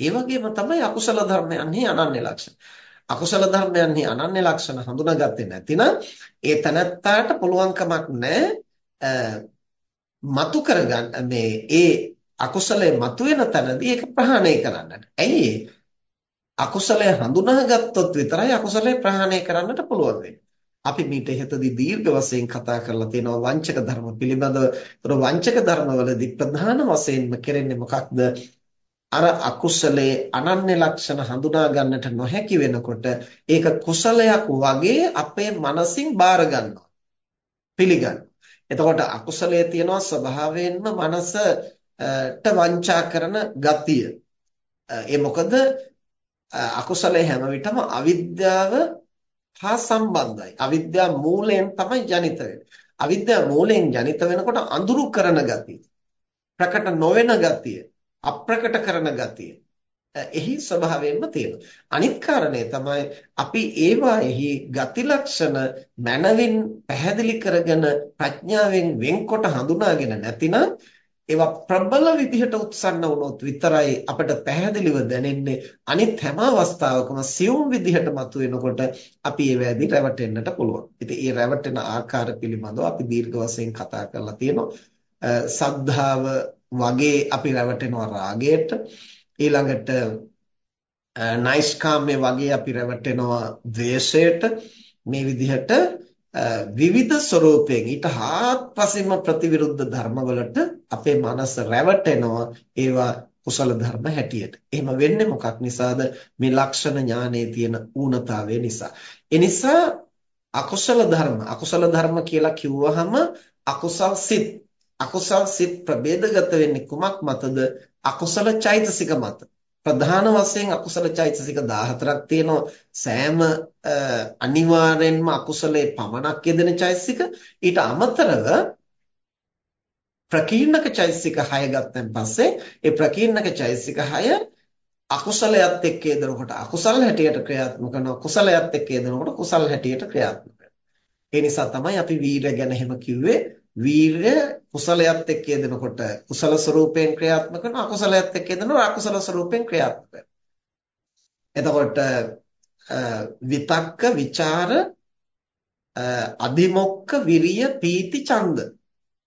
ඒ වගේම තමයි අකුසල ධර්මයන්හි අනන්‍ය ලක්ෂණ. අකුසල ධර්මයන්හි අනන්‍ය ලක්ෂණ හඳුනාගත්තේ නැතිනම් ඒ තනත්තාට පුළුවන්කමක් නැහැ මතු කරගන්න මේ ඒ අකුසලයේ මතුවෙන තැනදී ඒක ප්‍රහාණය කරන්නට. ඇයි අකුසලය හඳුනාගත්තොත් විතරයි අකුසලය ප්‍රහාණය කරන්නට පුළුවන් වෙන්නේ. අපි මීට ඉහතදී දීර්ඝ වශයෙන් කතා කරලා තියෙනවා වංචක ධර්ම පිළිබඳව. ඒතර වංචක ධර්මවලදී ප්‍රධාන වශයෙන්ම කරන්නේ මොකක්ද? අර අකුසලයේ අනන්‍ය ලක්ෂණ හඳුනා ගන්නට නොහැකි වෙනකොට ඒක කුසලයක් වගේ අපේ මනසින් බාර ගන්නවා පිළිගන්න. එතකොට අකුසලයේ තියෙනවා ස්වභාවයෙන්ම මනසට වංචා කරන ගතිය. ඒ මොකද අකුසලයේ හැම විටම අවිද්‍යාව හා සම්බන්ධයි. අවිද්‍යාව මූලයෙන් තමයි ජනිත වෙන්නේ. අවිද්‍යාව මූලයෙන් ජනිත වෙනකොට අඳුරු කරන ගතිය. ප්‍රකට නොවන ගතිය. අප්‍රකට කරන ගතිය එහි ස්වභාවයෙන්ම තියෙනවා. අනිත් කාරණේ තමයි අපි ඒවාෙහි ගති ලක්ෂණ මනවින් පැහැදිලි කරගෙන ප්‍රඥාවෙන් වෙන්කොට හඳුනාගෙන නැතිනම් ඒවා ප්‍රබල විදිහට උත්සන්න වුණොත් විතරයි අපිට පැහැදිලිව දැනෙන්නේ අනිත් හැම අවස්ථාවකම සියුම් විදිහට මතුවෙනකොට අපි ඒ වැදී රැවටෙන්නට පුළුවන්. ඉතින් ඒ රැවටෙන ආකාර පිළිබඳව අපි දීර්ඝ වශයෙන් කතා කරලා තියෙනවා. සද්ධාව වගේ අපි රැවටෙනවා රාගයට ඊළඟට නයිස්කාම්ය වගේ අපි රැවටෙනවා ද්වේෂයට මේ විදිහට විවිධ ස්වરૂපයෙන් ඊට හාත්පසින්ම ප්‍රතිවිරුද්ධ ධර්මවලට අපේ මනස රැවටෙනවා ඒවා කුසල ධර්ම හැටියට. එහෙම වෙන්නේ මොකක් නිසාද? මේ ලක්ෂණ ඥානයේ තියෙන ඌනතාවය නිසා. ඒ නිසා අකුසල ධර්ම අකුසල ධර්ම කියලා කිව්වහම අකුසල් සිත් අකුසල් සිත් ප්‍රභේදගත වෙන්නේ කුමක් මතද? අකුසල චෛතසික මත. ප්‍රධාන වශයෙන් අකුසල චෛතසික 14ක් තියෙනවා. සෑම අනිවාර්යෙන්ම අකුසලේ පමණක් යෙදෙන චෛතසික. ඊට අමතරව ප්‍රකීර්ණක චෛතසික 6 ගත්තන් පස්සේ ඒ ප්‍රකීර්ණක චෛතසික 6 අකුසලයත් එක්ක යෙදෙනකොට අකුසල හැටියට ක්‍රියාත්මක කරනවා කුසලයත් එක්ක යෙදෙනකොට කුසල හැටියට ක්‍රියාත්මක කරනවා ඒ නිසා තමයි අපි වීරය ගැන එහෙම කිව්වේ. වීරය කුසලයත් එක්ක යෙදෙනකොට කුසල ස්වરૂපයෙන් ක්‍රියාත්මක කරන අකුසලයත් එක්ක යෙදෙනවා අකුසල ස්වરૂපයෙන් ක්‍රියාත්මක එතකොට විතක්ක ਵਿਚාර අධිමොක්ක විරිය පීති ඡන්ද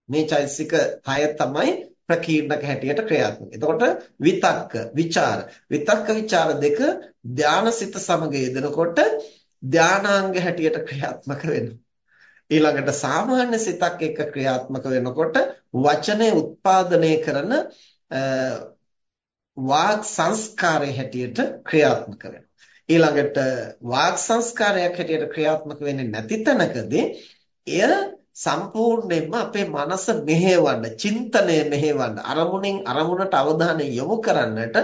මේ චෛසික 6 තමයි ප්‍රකීර්ණක හැටියට ක්‍රියාත්මක. එතකොට විතක්ක, ਵਿਚාර. විතක්ක ਵਿਚාර දෙක ධානාසිත සමග යෙදෙනකොට ධානාංග හැටියට ක්‍රියාත්මක වෙනවා. ඊළඟට සාමාන්‍ය සිතක් එක්ක ක්‍රියාත්මක වෙනකොට වචනේ උත්පාදනය කරන වාග් සංස්කාරය හැටියට ක්‍රියාත්මක වෙනවා. ඊළඟට වාග් සංස්කාරයක් හැටියට ක්‍රියාත්මක වෙන්නේ නැති තැනකදී එය සම්පූර්ණයෙන්ම අපේ මනස මෙහෙවන්න, චින්තනය මෙහෙවන්න, අරමුණෙන් අරමුණට අවධානය යොමු කරන්නට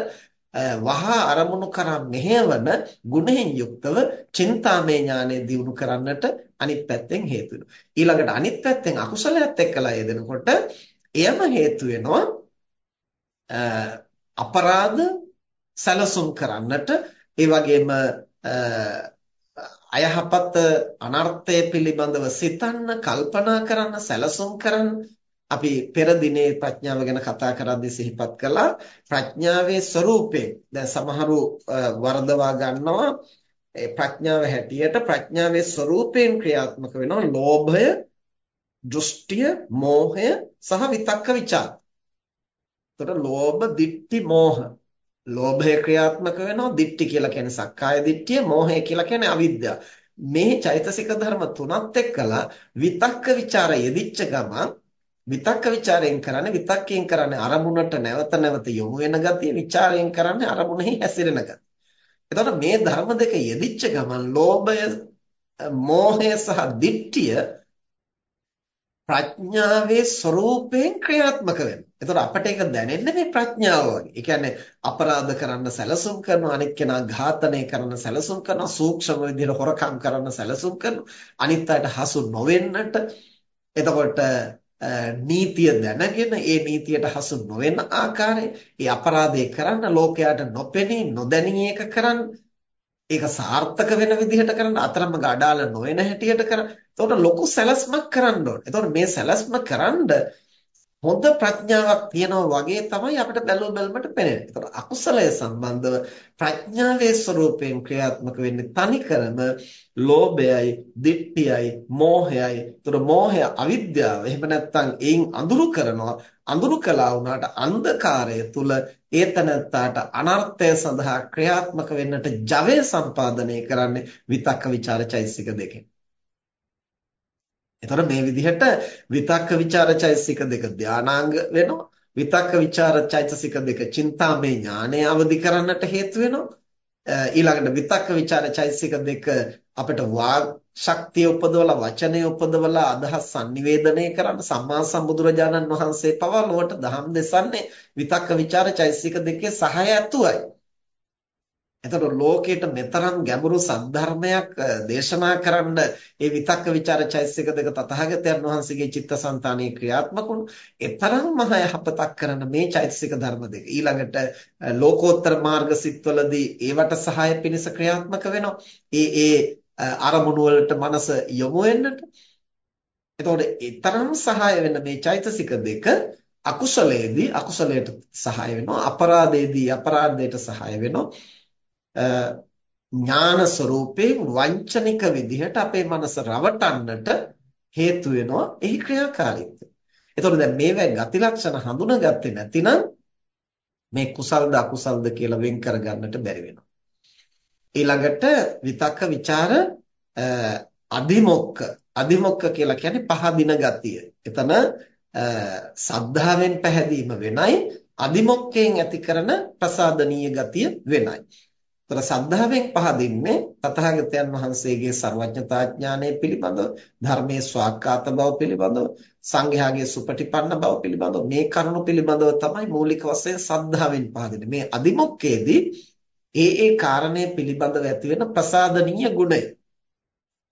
වහා අරමුණු කරා මෙහෙවන ගුණෙන් යුක්තව චින්තාමය ඥානය දියුණු කරන්නට අනිත් පැත්තෙන් හේතු වෙනවා. ඊළඟට අනිත් පැත්තෙන් අකුසලයක් එක්කලා යෙදෙනකොට එයම හේතු වෙනවා අපරාධ සැලසුම් කරන්නට ඒ වගේම අයහපත් අනර්ථය පිළිබඳව සිතන්න කල්පනා කරන්න සැලසුම් කරන්න අපි පෙර දිනේ ප්‍රඥාව ගැන කතා කරද්දී සිහිපත් කළා. ප්‍රඥාවේ ස්වરૂපේ දැන් සමහරු වරදවා ගන්නවා. ප්‍රඥාව හැටියට ප්‍රඥාවේ ස්වરૂපයෙන් ක්‍රියාත්මක වෙනවා. ලෝභය දෘෂ්ටිය මෝහය සහ විතක්ක ਵਿਚාර. එතකොට ලෝභ දිට්ටි මෝහ. ලෝභය ක්‍රියාත්මක වෙනවා. දිට්ටි කියලා කියන්නේ සක්කාය දිට්ටිය මෝහය කියලා කියන්නේ අවිද්‍යාව. මේ චෛතසික ධර්ම තුනත් එක්කලා විතක්ක ਵਿਚාර යෙදිච්ච ගමන් විතක්ක ਵਿਚාරයෙන් කරන්නේ විතක්කයෙන් කරන්නේ අරමුණට නැවත නැවත යොමු වෙන ගතිය ਵਿਚාරයෙන් කරන්නේ අරමුණෙහි හැසිරෙන ගතිය. එතකොට මේ ධර්ම දෙක යෙදිච්ච ගමන් ලෝභය, මෝහය සහ දිට්ඨිය ප්‍රඥාවේ ස්වરૂපයෙන් ක්‍රියාත්මක වෙනවා. එතකොට අපට ඒක දැනෙන්නේ මේ ප්‍රඥාව වගේ. ඒ කියන්නේ අපරාධ කරන්න සැලසුම් කරනවා, අනිත් කෙනා ඝාතනය කරන්න සැලසුම් කරනවා, සූක්ෂම විදිහට හොරකම් කරන්න සැලසුම් කරනවා, අනිත් අයට හසු නොවෙන්නට එතකොට නීතිය දැනගෙන ඒ නීතියට හසු නොවන ආකාරය, ඒ අපරාධය කරන්න ලෝකයට නොපෙනී නොදැනී ඒක කරන්න ඒක සාර්ථක වෙන විදිහට කරන්න අතරමඟ අඩාල නොවන හැටියට කරන්න. එතකොට ලොකු සැලැස්මක් කරන්න ඕනේ. එතකොට මේ සැලැස්ම කරන්ඩ හොඳ ප්‍රඥාවක් තියෙනවා වගේ තමයි අපිට බැලුව බැලමට පේන්නේ. ඒතර අකුසලය සම්බන්ධව ප්‍රඥාවේ ස්වરૂපයෙන් ක්‍රියාත්මක වෙන්නේ තනිකරම ලෝභයයි, ditthiyයි, මෝහයයි. ඒතර මෝහය අවිද්‍යාව. එහෙම නැත්නම් එයින් අඳුරු කරනවා. අඳුරු කළා වුණාට අන්ධකාරය තුල ඒතනත්තාට අනර්ථය සඳහා ක්‍රියාත්මක වෙන්නට ජවය සම්පාදනය කරන්නේ විතක්ක ਵਿਚාර චෛසික දෙකෙන්. එතකොට මේ විදිහට විතක්ක ਵਿਚාර චෛතසික දෙක ධානාංග වෙනවා. විතක්ක ਵਿਚාර චෛතසික දෙක චින්තාමේ ඥානය අවදි කරන්නට හේතු වෙනවා. ඊළඟට විතක්ක ਵਿਚාර චෛතසික දෙක අපිට වාග් ශක්තිය උපදවලා වචනය උපදවලා අදහස් sannivedanaya කරන්න සම්මා සම්බුදුරජාණන් වහන්සේ පවා ලොවට දහම් දෙසන්නේ විතක්ක ਵਿਚාර චෛතසික දෙකේ සහය ඇතුවයි. එතකොට ලෝකයට මෙතරම් ගැඹුරු සද්ධර්මයක් දේශනා කරන්න ඒ විතක්ක ਵਿਚාර චෛතසික දෙක තථාගතයන් වහන්සේගේ චිත්තසංතානයේ ක්‍රියාත්මක වුණු එතරම් මහ යහපතක් කරන මේ චෛතසික ධර්ම දෙක ඊළඟට ලෝකෝත්තර මාර්ග සිත්වලදී ඒවට සහාය පිණිස ක්‍රියාත්මක වෙනවා. ඒ ඒ අරමුණු වලට මනස යොමු වෙන්නට. එතකොට ඊතරම් සහාය වෙන මේ චෛතසික දෙක අකුසලයේදී අකුසලයට සහාය වෙනවා අපරාධයේදී අපරාධයට සහාය වෙනවා ඥාන ස්වરૂපයෙන් වංචනික විදිහට අපේ මනස රවටන්නට හේතු වෙනවා එහි ක්‍රියාකාරීත්වය. එතකොට දැන් මේවා ගති ලක්ෂණ හඳුනාගත්තේ නැතිනම් මේ කුසල්ද අකුසල්ද කියලා වෙන් කරගන්නට බැරි වෙනවා. ඊළඟට විතක්ක ਵਿਚාර අදිමොක්ක අදිමොක්ක කියලා කියන්නේ පහදින ගතිය. එතන සද්ධාවෙන් පැහැදීම වෙනයි අදිමොක්කෙන් ඇති කරන ප්‍රසාදනීය ගතිය වෙනයි. තර සද්ධාවෙන් පහදින්නේ තථාගතයන් වහන්සේගේ ਸਰවඥතා ඥානය පිළිබඳව ධර්මයේ ස්වාක්කාත බව පිළිබඳව සංඝයාගේ සුපටිපන්න බව පිළිබඳව මේ කරුණු පිළිබඳව තමයි මූලික වශයෙන් සද්ධාවෙන් පහදින්නේ මේ අදිමොක්කේදී ඒ ඒ කාරණේ පිළිබඳව ඇති වෙන ප්‍රසාදනීය ගුණය.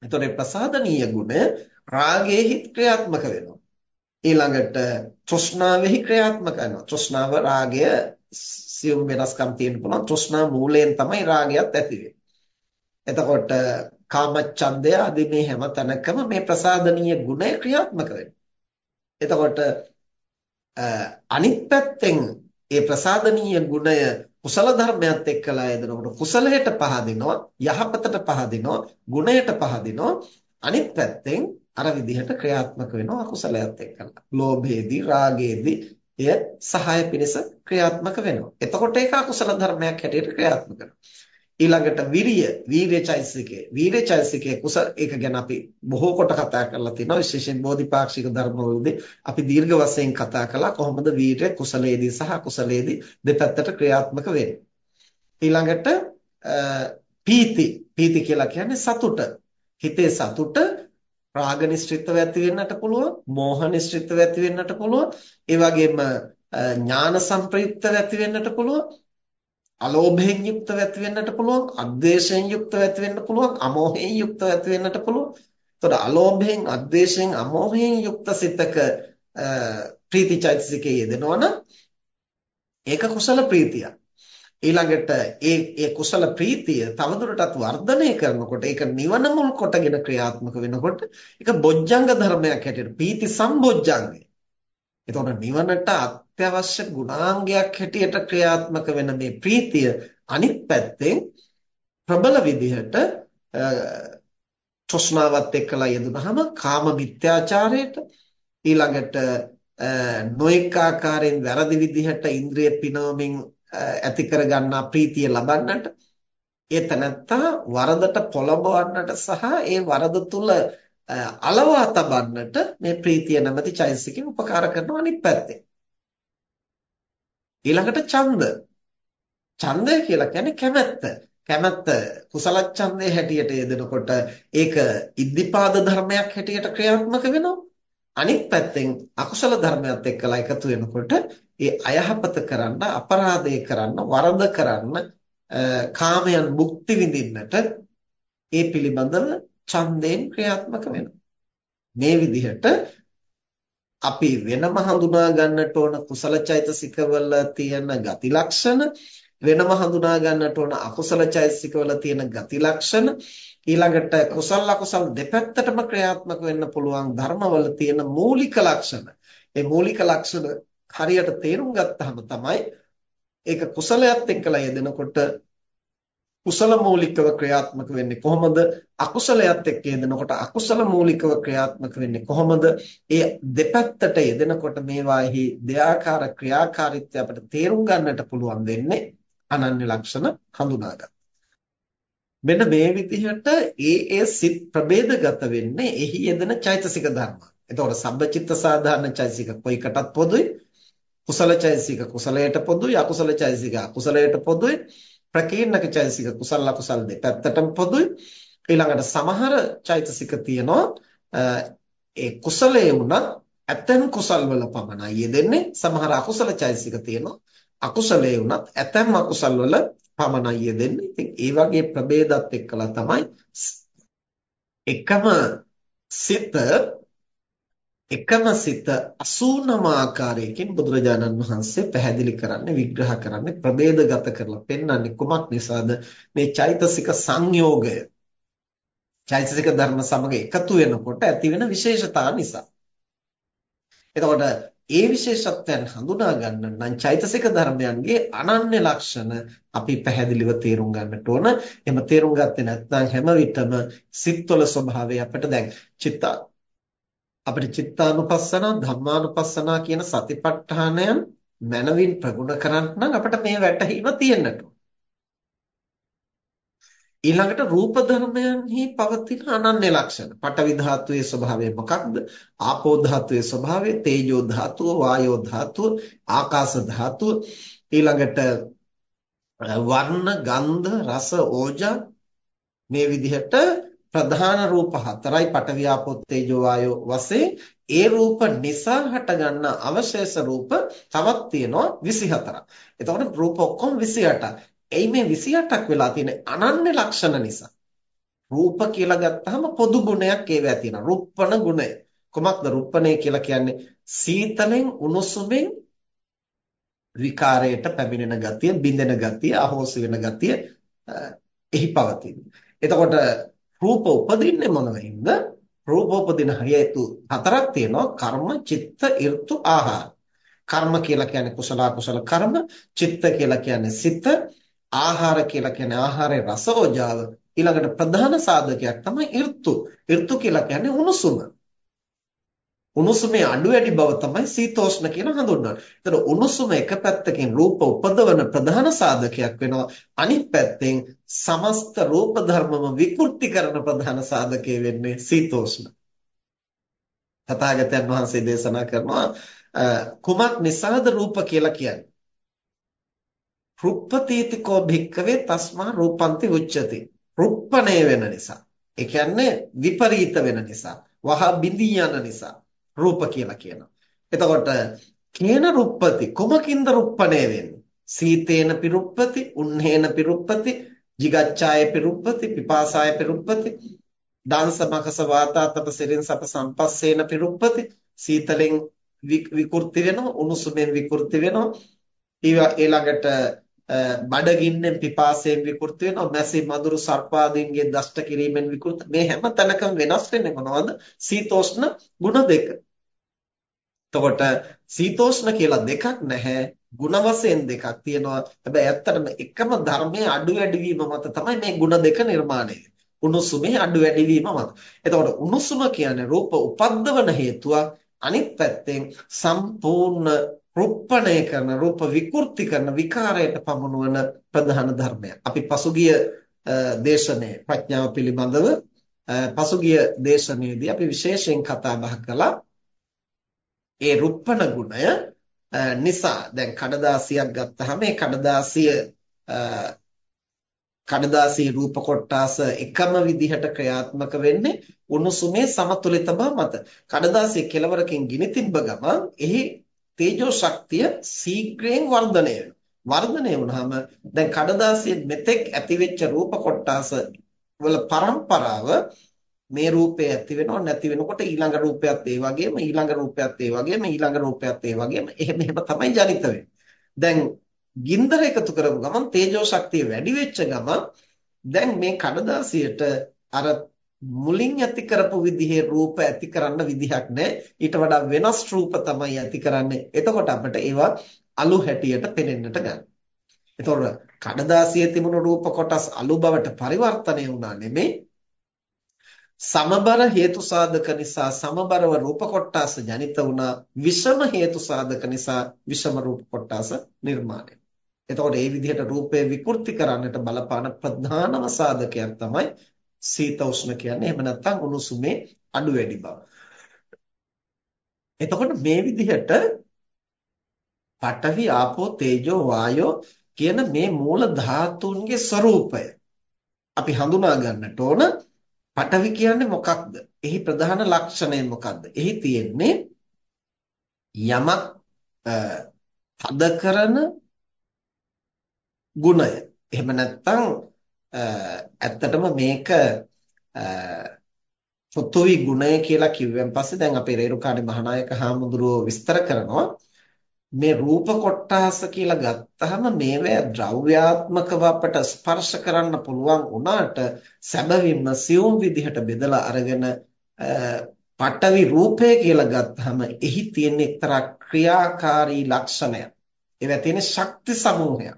එතකොට ප්‍රසාදනීය ගුණ රාගයේ හිත් ක්‍රියාත්මක වෙනවා. ඊළඟට තෘෂ්ණාවෙහි ක්‍රියාත්මක වෙනවා. තෘෂ්ණාව රාගය සියුම් වෙනස්කම් තියෙන්න පුළුවන්. තෘෂ්ණා මූලයෙන් තමයි රාගයත් ඇති එතකොට කාමච්ඡන්දය ආදී මේ හැම තැනකම මේ ප්‍රසාදනීය ගුණය ක්‍රියාත්මක එතකොට අනිත් පැත්තෙන් ඒ ප්‍රසාදනීය ගුණය කුසල ධර්මයක් එක්කලා යෙදෙනකොට කුසලයට පහදිනවා යහපතට පහදිනවා ගුණයට පහදිනවා. අනිත් පැත්තෙන් අර විදිහට ක්‍රියාත්මක වෙනවා අකුසලයට එක්කලා. ලෝභයේදී රාගයේදී එය සහාය පිණිස ක්‍රියාත්මක වෙනවා. එතකොට ඒක අකුසල ධර්මයක් හැටියට ක්‍රියාත්මක වෙනවා. ඊළඟට විරිය, වීර්යචෛසිකය. වීර්යචෛසිකය කුසල ඒක ගැන අපි බොහෝ කොට කතා කරලා තිනවා. විශේෂයෙන් බෝධිපාක්ෂික ධර්මවලදී අපි දීර්ඝ වශයෙන් කතා කළා කොහොමද වීර්ය කුසලයේදී සහ කුසලයේදී දෙපැත්තට ක්‍රියාත්මක වෙන්නේ. ඊළඟට පීති. පීති කියලා කියන්නේ සතුට. හිතේ සතුට රාග නිශ්චිතව ඇති වෙන්නට පුළුවන්, මෝහ නිශ්චිතව ඇති වෙන්නට පුළුවන්, ඒ වගේම ඥාන සංප්‍රයුක්තව ඇති වෙන්නට පුළුවන්, අලෝභයෙන් යුක්තව ඇති වෙන්නට පුළුවන්, අද්වේෂයෙන් යුක්තව ඇති වෙන්නට පුළුවන්, අමෝහයෙන් යුක්තව ඇති වෙන්නට පුළුවන්. එතකොට අලෝභයෙන්, අද්වේෂයෙන්, අමෝහයෙන් යුක්ත සිතක ප්‍රීතිචෛතසිකයේ යෙදෙනවා නම් ඒක කුසල ප්‍රීතියක්. ඊළඟට ඒ ඒ කුසල ප්‍රීතිය තවදුරටත් වර්ධනය කරනකොට ඒක නිවන මුල් කොටගෙන ක්‍රියාත්මක වෙනකොට ඒක බොජ්ජංග ධර්මයක් හැටියට පීති සම්බොජ්ජංගය. එතකොට නිවනට අත්‍යවශ්‍ය ගුණාංගයක් හැටියට ක්‍රියාත්මක වෙන මේ ප්‍රීතිය අනිත් පැත්තෙන් ප්‍රබල විදිහට තෘෂ්ණාවත් එක්කලා යෙදුනහම කාම මිත්‍යාචාරයට ඊළඟට නොඑක ආකාරයෙන් වැරදි විදිහට ඉන්ද්‍රිය පිනවමින් ඇති කරගන්නා ප්‍රීතිය ලබන්නට ඒ තනත්තා වරදට පොළඹවන්නට සහ ඒ වරද තුල අලවා තබන්නට මේ ප්‍රීතිය නැමැති චෛතසිකෙ උපකාර කරනවා අනිත් පැත්තේ. ඊළඟට ඡන්ද. ඡන්දය කියලා කියන්නේ කැමැත්ත. කැමැත්ත කුසල ඡන්දයේ හැටියට යෙදෙනකොට ඒක ඉද්ධිපාද ධර්මයක් හැටියට ක්‍රියාත්මක වෙනවා. අනිත් පැත්තෙන් අකුසල ධර්මයක් එක්කලා එකතු වෙනකොට ඒ අයහපත කරන්න අපරාධය කරන්න වරද කරන්න කාමයන් මුක්ති විඳින්නට ඒ පිළිබඳව ඡන්දයෙන් ක්‍රියාත්මක වෙනවා. මේ විදිහට අපි වෙනම හඳුනා ගන්නට ඕන කුසල චෛතසිකවල තියෙන ගති ලක්ෂණ වෙනම හඳුනා ගන්නට ඕන අකුසල චෛතසිකවල තියෙන ගති ලක්ෂණ ඊළඟට කුසල අකුසල දෙපැත්තටම ක්‍රියාත්මක වෙන්න පුළුවන් ධර්මවල තියෙන මූලික ලක්ෂණ. ඒ මූලික ලක්ෂණ හරියට තේරුම් ගත්තාම තමයි ඒක කුසලයක් එක්කලා යෙදෙනකොට කුසල මූලිකව ක්‍රියාත්මක වෙන්නේ කොහොමද? අකුසලයක් එක්ක යෙදෙනකොට අකුසල මූලිකව ක්‍රියාත්මක වෙන්නේ කොහොමද? ඒ දෙපැත්තට යෙදෙනකොට මේවාෙහි දෙආකාර ක්‍රියාකාරීත්වය අපිට තේරුම් ගන්නට පුළුවන් වෙන්නේ අනන්‍ය ලක්ෂණ හඳුනාගන්න. මෙන්න මේ විදිහට ඒ ඒ සිත් ප්‍රභේදගත වෙන්නේ එහි යෙදෙන චෛතසික ධර්ම. එතකොට සබ්බචිත්ත සාධාරණ චෛතසික කොයිකටත් පොදුයි. කුසල චෛතසික කුසලයට පොදුයි, අකුසල චෛතසික අකුසලයට පොදුයි. ප්‍රකීර්ණක චෛතසික කුසල අකුසල දෙපැත්තටම පොදුයි. ඊළඟට සමහර චෛතසික තියෙනවා ඒ කුසලයේ වුණත් ඇතැම් කුසල් වල පමණයි යෙදෙන්නේ. සමහර අකුසල චෛතසික තියෙනවා. අකුසලයේ වුණත් ඇතැම් අකුසල් වල පමණයි යෙදෙන්නේ. ඉතින් ඒ වගේ ප්‍රභේදات එක්කලා තමයි එකම සිත එකම සිත 89 ආකාරයකින් බුදුරජාණන් වහන්සේ පැහැදිලි කරන්නේ විග්‍රහ කරන්නේ ප්‍රභේදගත කරලා පෙන්වන්නේ කුමක් නිසාද? මේ චෛතසික සංයෝගය. චෛතසික ධර්ම සමග එකතු වෙනකොට ඇති වෙන විශේෂතා නිසා. එතකොට ඒ විශේෂත්වයන් හඳුනා ගන්න නම් චෛතසික ධර්මයන්ගේ අනන්‍ය ලක්ෂණ අපි පැහැදිලිව තේරුම් ගන්නට ඕන. එහෙම තේරුම් ගත්තේ නැත්නම් හැම විටම සිත්වල ස්වභාවය අපිට දැන් චිත්ත අපිට චිත්තානුපස්සන ධම්මානුපස්සන කියන සතිපට්ඨානයන් මනවින් ප්‍රගුණ කරන්න නම් අපිට මේ වැටහීම තියෙන්නට ඕන. ඊළඟට රූප ධර්මයන්හි පවතින අනන්‍ය ලක්ෂණ. පඨවි ධාතුවේ ස්වභාවය මොකක්ද? ආපෝ ධාතුවේ ස්වභාවය, තේජෝ ධාතුව, වායෝ ධාතුව, ආකාශ ධාතුව. ඊළඟට වර්ණ, ගන්ධ, රස, ඕජා මේ විදිහට ප්‍රධාන රූප හතරයි පඨවි ආපෝ තේජෝ වායෝ වශයෙන් ඒ රූප නිසා හටගන්න අවශේෂ රූප තවත් තියෙනවා 24ක්. එතකොට රූප ඔක්කොම 28ක්. එයි මේ 28ක් වෙලා තියෙන අනන්‍ය ලක්ෂණ නිසා. රූප කියලා ගත්තාම පොදු ගුණයක් ඒවැ තියෙනවා. රුප්පණ ගුණය. කොමක්ද රුප්පණය කියලා කියන්නේ? සීතලෙන් උණුසුමෙන් විකාරයට පැමිණෙන ගතිය, බිඳෙන ගතිය, අහෝසි වෙන ගතිය එහි පවතින. එතකොට රූප උපදින්නේ මොනවෙන්ද? රූප උපදින හේතු හතරක් තියෙනවා. කර්ම, චිත්ත, ඍතු, ආහාර. කර්ම කියලා කියන්නේ කුසල කුසල කර්ම, චිත්ත කියලා කියන්නේ සිත, ආහාර කියලා කියන්නේ ආහාරයේ රසෝජාව. ඊළඟට ප්‍රධාන සාධකයක් තමයි ඍතු. ඍතු කියලා කියන්නේ උණුසුම. උණුසුමේ අඩු වැඩි බව තමයි සීතෝෂ්ණ කියලා හඳුන්වන්නේ. ඒතර උණුසුම එක පැත්තකින් රූප උපදවන ප්‍රධාන සාධකයක් වෙනවා. අනිත් පැත්තෙන් සමස්ත රූප ධර්මම විකෘති කරන ප්‍රධාන සාධකය වෙන්නේ සීතෝෂ්ණ. තථාගතයන් වහන්සේ දේශනා කරනවා කුමක් නිසාද රූප කියලා කියන්නේ? රුප්පතීතිකෝ භික්කවේ තස්මා රූපන්ති උච්චති. රුප්පණය වෙන නිසා. ඒ කියන්නේ විපරීත වෙන නිසා. වහ බිඳී යන නිසා. රූප කියලා කියනවා. එතකොට කේන රුප්පති කොමකින්ද රුප්පණය වෙන්නේ? සීතේන පිරුප්පති, උන්නේන පිරුප්පති, jigacchāය පිරුප්පති, පිපාසාය පිරුප්පති, දාංශ මකස වාතාතප සිරින් සප සම්පස්සේන පිරුප්පති. සීතලෙන් විකෘති වෙනවා, උණුසුමෙන් විකෘති වෙනවා. ඊළඟට බඩගින්නෙන් පිපාසයෙන් විකෘති වෙනවා මැසි මදුරු සර්පාදීන්ගේ දෂ්ට කිරීමෙන් විකෘති මේ හැම තැනකම වෙනස් වෙන්නේ මොනවද සීතෝෂ්ණ ගුණ දෙක එතකොට සීතෝෂ්ණ කියලා දෙකක් නැහැ ಗುಣ වශයෙන් දෙකක් තියෙනවා. හැබැයි ඇත්තටම එකම ධර්මයේ අඩු වැඩි වීම මත තමයි මේ ಗುಣ දෙක නිර්මාණය වෙන්නේ. උණුසුමේ අඩු වැඩි වීම මත. එතකොට උණුසුම කියන්නේ රූප උපද්දවන හේතුවක්. අනිත් පැත්තෙන් සම්පූර්ණ රුප්පණය කරන රූප විකෘති කරන විකාරයට පමුණුවන ප්‍රධාන ධර්මයක්. අපි පසුගිය දේශනේ ප්‍රඥාව පිළිබඳව පසුගිය දේශනයේදී අපි විශේෂයෙන් කතා බහ කළා ඒ රුප්පණ ගුණය නිසා දැන් කඩදාසියක් ගත්තාම ඒ කඩදාසිය කඩදාසී රූප කොටාස එකම විදිහට ක්‍රියාත්මක වෙන්නේ උණුසුමේ සමතුලිත බව මත. කඩදාසිය කෙලවරකින් ගිනි තිබ්බ ගමන් එහි තේජෝ ශක්තිය ශීඝ්‍රයෙන් වර්ධනය වෙනවා. වර්ධනය වුනහම දැන් කඩදාසියෙන් මෙතෙක් ඇතිවෙච්ච රූප කොටාස වල පරම්පරාව මේ රූපය ඇති වෙනව නැති වෙනකොට ඊළඟ රූපයත් ඒ වගේම ඊළඟ රූපයත් ඒ වගේම ඊළඟ රූපයත් ඒ වගේම එහෙම එහෙම තමයි ජනිත දැන් ගින්දර එකතු කරපු ගමන් තේජෝ ශක්තිය වැඩි වෙච්ච ගමන් දැන් මේ කඩදාසියට අර මුලින් ඇති කරපු විදිහේ රූප ඇති කරන්න විදිහක් නැහැ. ඊට වඩා වෙනස් රූප තමයි ඇති කරන්නේ. එතකොට අපිට ඒවා අලු හැටියට පෙනෙන්නට ගන්නවා එතකොට කඩදාසියේ තිබුණු රූප කොටස් අලු බවට පරිවර්තනය වුණා නෙමෙයි. සමබර හේතු සාධක නිසා සමබරව රූප කොටාස ජනිත වුණා. විෂම හේතු සාධක නිසා විෂම රූප කොටාස නිර්මාණය. එතකොට මේ විදිහට රූපය විකෘති කරන්නට බලපාන ප්‍රධානම සාධකයක් තමයි සීත උෂ්ණ කියන්නේ. එහෙම නැත්නම් උණුසුමේ අඩු වැඩි බව. එතකොට මේ විදිහට පඨවි ආපෝ තේජෝ වායෝ කියන මේ මූල ධාතුන්ගේ ස්වરૂපය අපි හඳුනා ගන්නට ඕන පඨවි කියන්නේ මොකක්ද? එහි ප්‍රධාන ලක්ෂණය මොකක්ද? එහි තියෙන්නේ යමක් තද කරන ගුණය. එහෙම නැත්නම් ඇත්තටම මේක පොතුවි ගුණය කියලා කිව්වන් පස්සේ දැන් අපේ රේරුකාණේ මහානායක හාමුදුරුවෝ විස්තර කරනවා මේ රූප කොටාස කියලා ගත්තහම මේවැ ද්‍රව්‍යාත්මකව අපට ස්පර්ශ කරන්න පුළුවන් වුණාට සැබවින්ම සියුම් විදිහට බෙදලා අරගෙන පටවි රූපය කියලා ගත්තහම එහි තියෙන එක්තරා ක්‍රියාකාරී ලක්ෂණයක්. ඒවා තියෙන ශක්ති සමූහයක්.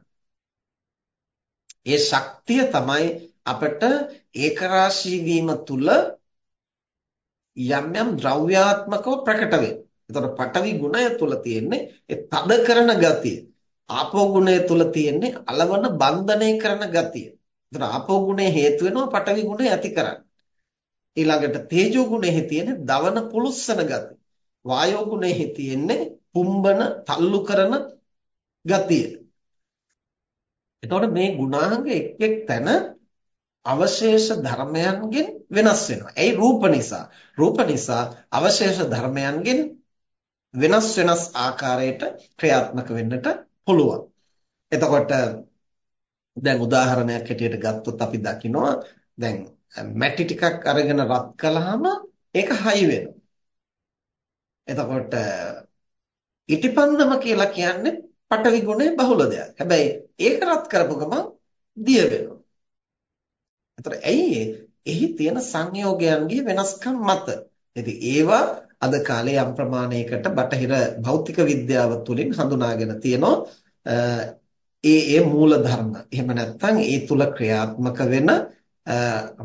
ඒ ශක්තිය තමයි අපට ඒකරාශී වීම තුල යම් යම් ද්‍රව්‍යාත්මකව ප්‍රකට වෙන්නේ. එතකොට පඨවි ගුණය තුල තියෙන්නේ ඒ තද කරන ගතිය. ආපෝ ගුණය තුල තියෙන්නේ అలවන බන්ධනය කරන ගතිය. එතකොට ආපෝ ගුණය හේතු වෙනවා පඨවි ගුණය ඇති කරන්න. ඊළඟට තේජෝ ගුණෙහි තියෙන්නේ දවන පුලුස්සන ගතිය. වායෝ ගුණෙහි තියෙන්නේ පුම්බන තල්ලු කරන ගතිය. එතකොට මේ ගුණාංග එක් එක් තැන අවශේෂ ධර්මයන්ගෙන් වෙනස් වෙනවා. ඇයි රූප නිසා. රූප නිසා අවශේෂ ධර්මයන්ගෙන් වෙනස් වෙනස් ආකාරයට ක්‍රියාත්මක වෙන්නට පුළුවන්. එතකොට දැන් උදාහරණයක් හැටියට ගත්තොත් අපි දකිනවා දැන් මැටි ටිකක් අරගෙන රත් කළාම ඒක හයි වෙනවා. එතකොට ඉටිපන්දම කියලා කියන්නේ පටවි ගුණේ බහුල දෙයක්. හැබැයි ඒක රත් කරපු ගමන් දිය වෙනවා. එතකොට ඇයි එහි තියෙන සංයෝගයන්ගේ වෙනස්කම් මත. ඉතින් ඒවා අද කාලේ යම් ප්‍රමාණයකට බටහිර භෞතික විද්‍යාව තුළින් හඳුනාගෙන තියෙනවා. ඒ ඒ මූල ධර්ම. එහෙම නැත්නම් ඒ තුල ක්‍රියාත්මක වෙන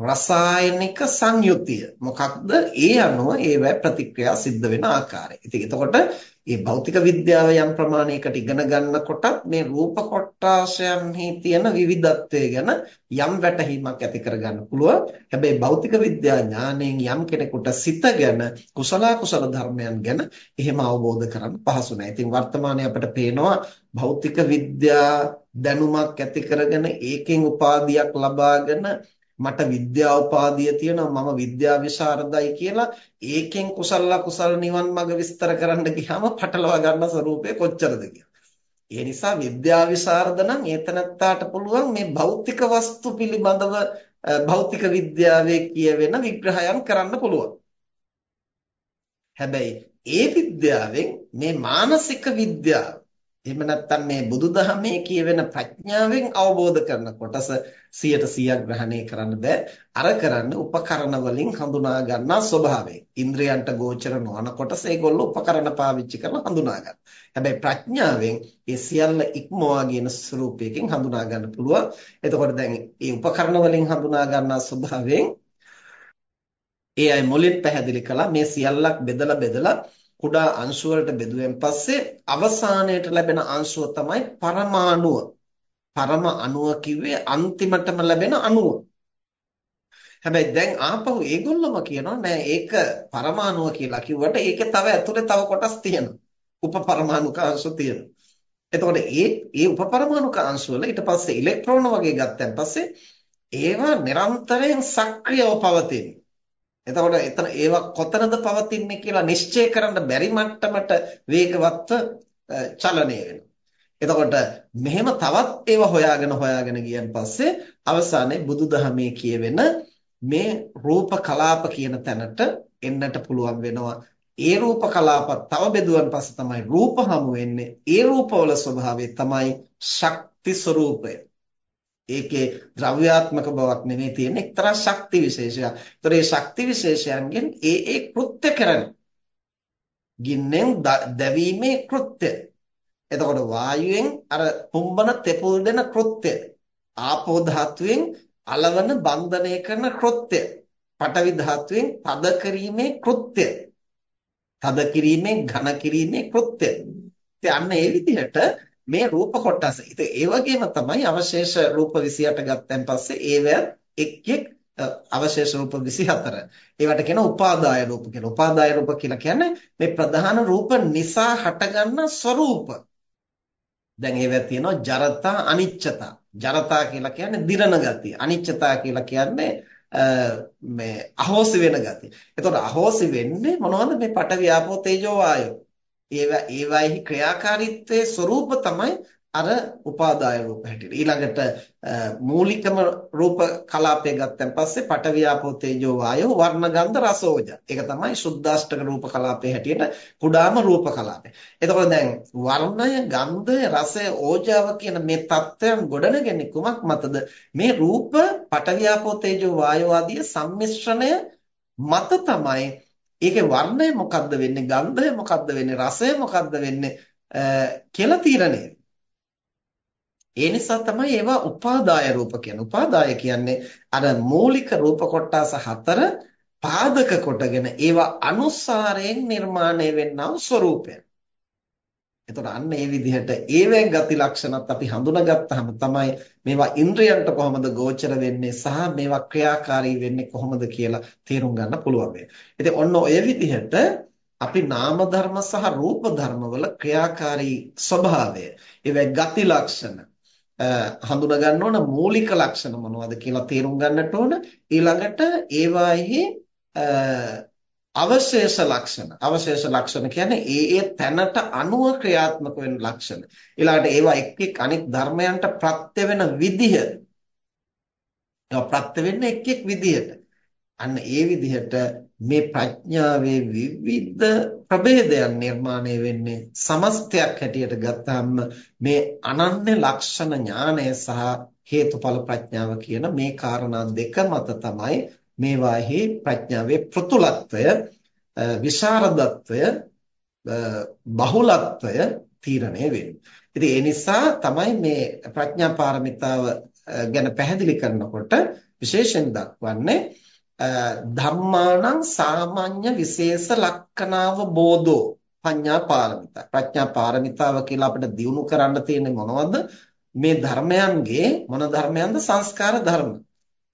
රසායනික සංයුතිය මොකක්ද ඒ අනුව ඒවැ ප්‍රතික්‍රියා සිද්ධ වෙන ආකාරය. ඉතින් එතකොට මේ භෞතික විද්‍යාව යම් ප්‍රමාණයකට ඉගෙන ගන්නකොටත් මේ රූප කොටාශයන්හි තියෙන විවිධත්වය ගැන යම් වැටහීමක් ඇති කරගන්න පුළුවන්. හැබැයි භෞතික විද්‍යා ඥාණයෙන් යම් කෙනෙකුට සිත ගැන කුසල කුසල ධර්මයන් ගැන එහෙම අවබෝධ කරගන්න පහසු නැහැ. ඉතින් වර්තමානයේ අපිට පේනවා භෞතික විද්‍යා දැනුමක් ඇති කරගෙන ඒකෙන් උපාධියක් ලබාගෙන මට විද්‍යා උපාධිය තියෙනවා මම විද්‍යා විශාරදයි කියලා ඒකෙන් කුසල කුසල නිවන් මඟ විස්තර කරන්න ගියාම පටලවා ගන්න ස්වરૂපය කොච්චරද ඒ නිසා විද්‍යා විශාරද නම් ඒතනත්තාට පුළුවන් මේ භෞතික වස්තු පිළිබඳව භෞතික විද්‍යාවේ කියවෙන විග්‍රහයන් කරන්න පුළුවන්. හැබැයි ඒ විද්‍යාවෙන් මේ මානසික විද්‍යාව එහෙම නැත්නම් මේ බුදුදහමේ කියවෙන ප්‍රඥාවෙන් අවබෝධ කරන කොටස 100% ග්‍රහණය කරන්න බෑ. අර කරන්න උපකරණ වලින් හඳුනා ගන්නා ස්වභාවය. ඉන්ද්‍රයන්ට ගෝචර නොවන කොටස ඒගොල්ලෝ උපකරණ පාවිච්චි කරලා හඳුනා ගන්න. හැබැයි ප්‍රඥාවෙන් ඒ සියල්ල ඉක්මවා කියන ස්වરૂපයකින් හඳුනා ගන්න පුළුවන්. එතකොට දැන් මේ උපකරණ වලින් හඳුනා ගන්නා ස්වභාවයෙන් ඒ අය මුලින් පැහැදිලි කළා මේ සියල්ලක් බෙදලා බෙදලා කුඩා අංශු වලට බෙදුවෙන් පස්සේ අවසානයේට ලැබෙන අංශුව තමයි පරමාණුව. පරම අණුව කිව්වේ අන්තිමටම ලැබෙන අණුව. හැබැයි දැන් ආපහු ඒගොල්ලොම කියනවා නෑ ඒක පරමාණුව කියලා කිව්වට ඒකේ තව ඇතුලේ තව කොටස් තියෙනවා. උපපරමාණුක අංශු තියෙනවා. එතකොට ඒ ඒ උපපරමාණුක අංශු වල ඊට පස්සේ ඉලෙක්ට්‍රෝන වගේ ගත්තන් පස්සේ ඒවා නිරන්තරයෙන් සක්‍රියව පවතිනවා. එතකොට එතන ඒවා කොතනද පවතින්නේ කියලා නිශ්චය කරන්න බැරි මට්ටමට වේගවත්ව චලනය වෙනවා. එතකොට මෙහෙම තවත් ඒවා හොයාගෙන හොයාගෙන ගියන් පස්සේ අවසානයේ බුදුදහමේ කියවෙන මේ රූප කලාප කියන තැනට එන්නට පුළුවන් වෙනවා. ඒ රූප කලාප තව බෙදුවන් පස්සේ තමයි රූප හමු වෙන්නේ. ඒ රූපවල ස්වභාවය තමයි ශක්ති ස්වરૂපය. ඒකේ ද්‍රව්‍යාත්මක බවක් නෙමෙයි තියෙන්නේ එක්තරා ශක්ති විශේෂයක්. ඒතර මේ ශක්ති විශේෂයන්ගෙන් ඒ ඒ කෘත්‍ය කරන ගින්නෙන් දැවීමේ කෘත්‍ය. එතකොට වායුවෙන් අර පුම්බන තෙපුල් දෙන කෘත්‍ය. ආපෝ ධාතුවෙන් අලවන බන්ධනය කරන කෘත්‍ය. පඨවි ධාතුවෙන් තද කිරීමේ කෘත්‍ය. තද කිරීමෙන් ඝන කිරීමේ කෘත්‍ය. ඉතින් අන්න ඒ විදිහට මේ රූප කොටස. ඉතින් ඒ වගේම තමයි අවශේෂ රූප 28 ගත්තන් පස්සේ ඒවැ එක් එක් අවශේෂ රූප 24. ඒවට කියන උපාදාය රූප කියලා. උපාදාය රූප කියලා කියන්නේ මේ ප්‍රධාන රූප නිසා හටගන්න ස්වરૂප. දැන් ඒවැ තියෙනවා ජරතා අනිච්චතා. ජරතා කියලා කියන්නේ දිරණ ගතිය. අනිච්චතා කියලා කියන්නේ මේ අහෝසි වෙන ගතිය. එතකොට අහෝසි වෙන්නේ මොනවද මේ පඨවි ආපෝ තේජෝ වායෝ. ඒවා ඒවාෙහි ක්‍රියාකාරීත්වයේ ස්වરૂප තමයි අර උපාදාය රූප හැටියට. ඊළඟට මූලිකම රූප කලාපය ගත්තන් පස්සේ පඨවියාපෝ තේජෝ වායෝ වර්ණ ගන්ධ රසෝජ. ඒක තමයි සුද්දාෂ්ටක රූප කලාපය හැටියට කුඩාම රූප කලාපය. එතකොට දැන් වර්ණය, ගන්ධය, රසය, ඕජාව කියන මේ தත්වයන් ගොඩනගන්නේ කුමක් මතද? මේ රූප පඨවියාපෝ තේජෝ වායෝ ආදී සම්මිශ්‍රණය මත තමයි ඒකේ වර්ණය මොකද්ද වෙන්නේ ගන්ධය මොකද්ද වෙන්නේ රසය මොකද්ද වෙන්නේ කියලා තීරණය ඒ නිසා තමයි ඒවා උපාදාය රූප කියන්නේ. උපාදාය කියන්නේ අර මූලික රූප කොටස හතර පාදක කොටගෙන ඒවා අනුසාරයෙන් නිර්මාණය වෙන්නා වූ ස්වરૂපය. එතකොට අන්න ඒ විදිහට ඒවෙන් ගති ලක්ෂණත් අපි හඳුනාගත්තාම තමයි මේවා ඉන්ද්‍රයන්ට කොහොමද ගෝචර වෙන්නේ සහ මේවා ක්‍රියාකාරී වෙන්නේ කොහොමද කියලා තේරුම් ගන්න පුළුවන් වෙන්නේ. ඉතින් ඔන්න ඔය විදිහට අපි නාම ධර්ම සහ රූප ධර්ම වල ක්‍රියාකාරී ස්වභාවය, ඒවැ ගති ලක්ෂණ හඳුනා ගන්න ඕන මූලික ලක්ෂණ මොනවද කියලා තේරුම් ගන්නට ඕන ඊළඟට ඒවාෙහි අවශේෂ ලක්ෂණ. අවශේෂ ලක්ෂණ කියන්නේ ඒ ඒ තැනට අනුව ක්‍රියාත්මක වෙන ලක්ෂණ. ඊළඟට ඒවා එක් එක් අනිත් ධර්මයන්ට ප්‍රත්‍ය වෙන විදිහ. ඒවා ප්‍රත්‍ය වෙන්නේ එක් එක් විදිහට. අන්න ඒ විදිහට මේ ප්‍රඥාවේ විවිධ ප්‍රභේදයන් නිර්මාණය වෙන්නේ සමස්තයක් හැටියට ගත්තාම මේ අනන්‍ය ලක්ෂණ ඥානය සහ හේතුඵල ප්‍රඥාව කියන මේ කාරණා දෙක මත තමයි මේවාෙහි ප්‍රඥාවේ පෘතුලත්වය විශාරදත්වය බහුලත්වය තීරණය වෙන්නේ. ඉතින් ඒ නිසා තමයි මේ ප්‍රඥා පාරමිතාව ගැන පැහැදිලි කරනකොට විශේෂයෙන් දක්වන්නේ ධම්මානං සාමාන්‍ය විශේෂ ලක්ෂණාව බෝධෝ පඤ්ඤා පාරමිතා. ප්‍රඥා පාරමිතාව කියලා අපිට දිනු කරන්න තියෙන්නේ මොනවද? මේ ධර්මයන්ගේ මොන ධර්මයන්ද? සංස්කාර ධර්ම.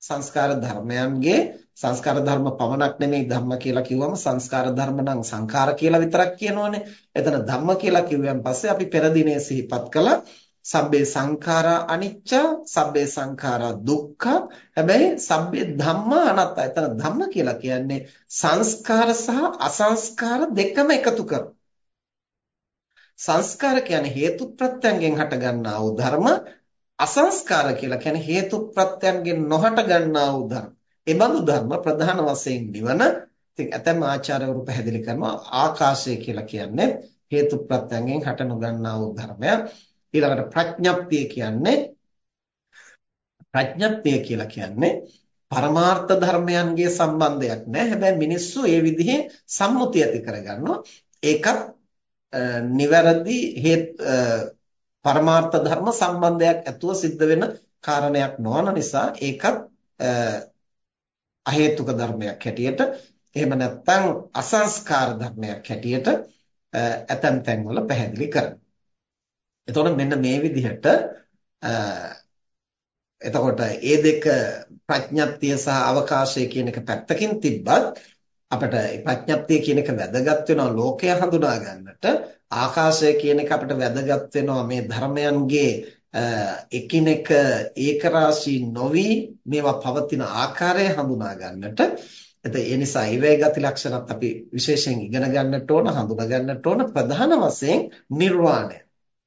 සංස්කාර ධර්මයන්ගේ සංස්කාර ධර්ම පමණක් නෙමෙයි ධම්ම කියලා කිව්වම සංස්කාර ධර්ම නම් සංඛාර කියලා විතරක් කියනෝනේ එතන ධම්ම කියලා කිව්වන් පස්සේ අපි පෙර දිනේ සිහිපත් කළා. සබ්බේ සංඛාරා අනිච්ච සබ්බේ සංඛාරා දුක්ඛ. හැබැයි සබ්බේ ධම්මා අනාත්ත එතන ධම්ම කියලා කියන්නේ සංස්කාර සහ අසංස්කාර දෙකම එකතු කර සංස්කාර කියන්නේ හේතු ප්‍රත්‍යයෙන් හට ගන්නා වූ ධර්ම. අසංස්කාර කියලා කියන්නේ හේතු ප්‍රත්‍යයෙන් නොහට ගන්නා වූ ධර්ම. ඒ බඳු ධර්ම ප්‍රධාන වශයෙන් නිවන ඉතින් ඇතැම් ආචාර්යවරු පැහැදිලි කරනවා ආකාශය කියලා කියන්නේ හේතු ප්‍රත්‍යයෙන් හට නොගන්නා වූ ධර්මයක්. ඊළඟට ප්‍රඥප්තිය කියන්නේ ප්‍රඥප්තිය කියලා කියන්නේ පරමාර්ථ ධර්මයන්ගේ සම්බන්ධයක් නෑ. හැබැයි මිනිස්සු ඒ විදිහේ සම්මුතිය ඇති කරගන්නවා. ඒකත් නිවැරදි හේත් පරමාර්ථ ධර්ම සම්බන්ධයක් ඇතුව සිද්ධ වෙන කාරණයක් නොවන නිසා ඒකත් අහේතුක ධර්මයක් හැටියට එහෙම නැත්නම් අසංස්කාර ධර්මයක් හැටියට ඇතැම් තැන්වල පැහැදිලි කරනවා. එතකොට මෙන්න මේ විදිහට එතකොට මේ දෙක ප්‍රඥප්තිය සහ අවකාශය කියන එක පැත්තකින් තිබ්බත් අපිට ප්‍රඥප්තිය කියන එක වැදගත් වෙනවා ලෝකය හඳුනා ගන්නට. ආකාශය කියන එක අපිට වැදගත් වෙනවා මේ ධර්මයන්ගේ එකිනෙක ඒකරාශී නොවි මේවා පවතින ආකාරය හඳුනා ගන්නට. එතකොට ඒ නිසා ඊවේ ගති ලක්ෂණත් අපි විශේෂයෙන් ඉගෙන ගන්නට ඕන හඳුනා ගන්නට ඕන ප්‍රධාන වශයෙන් නිර්වාණය.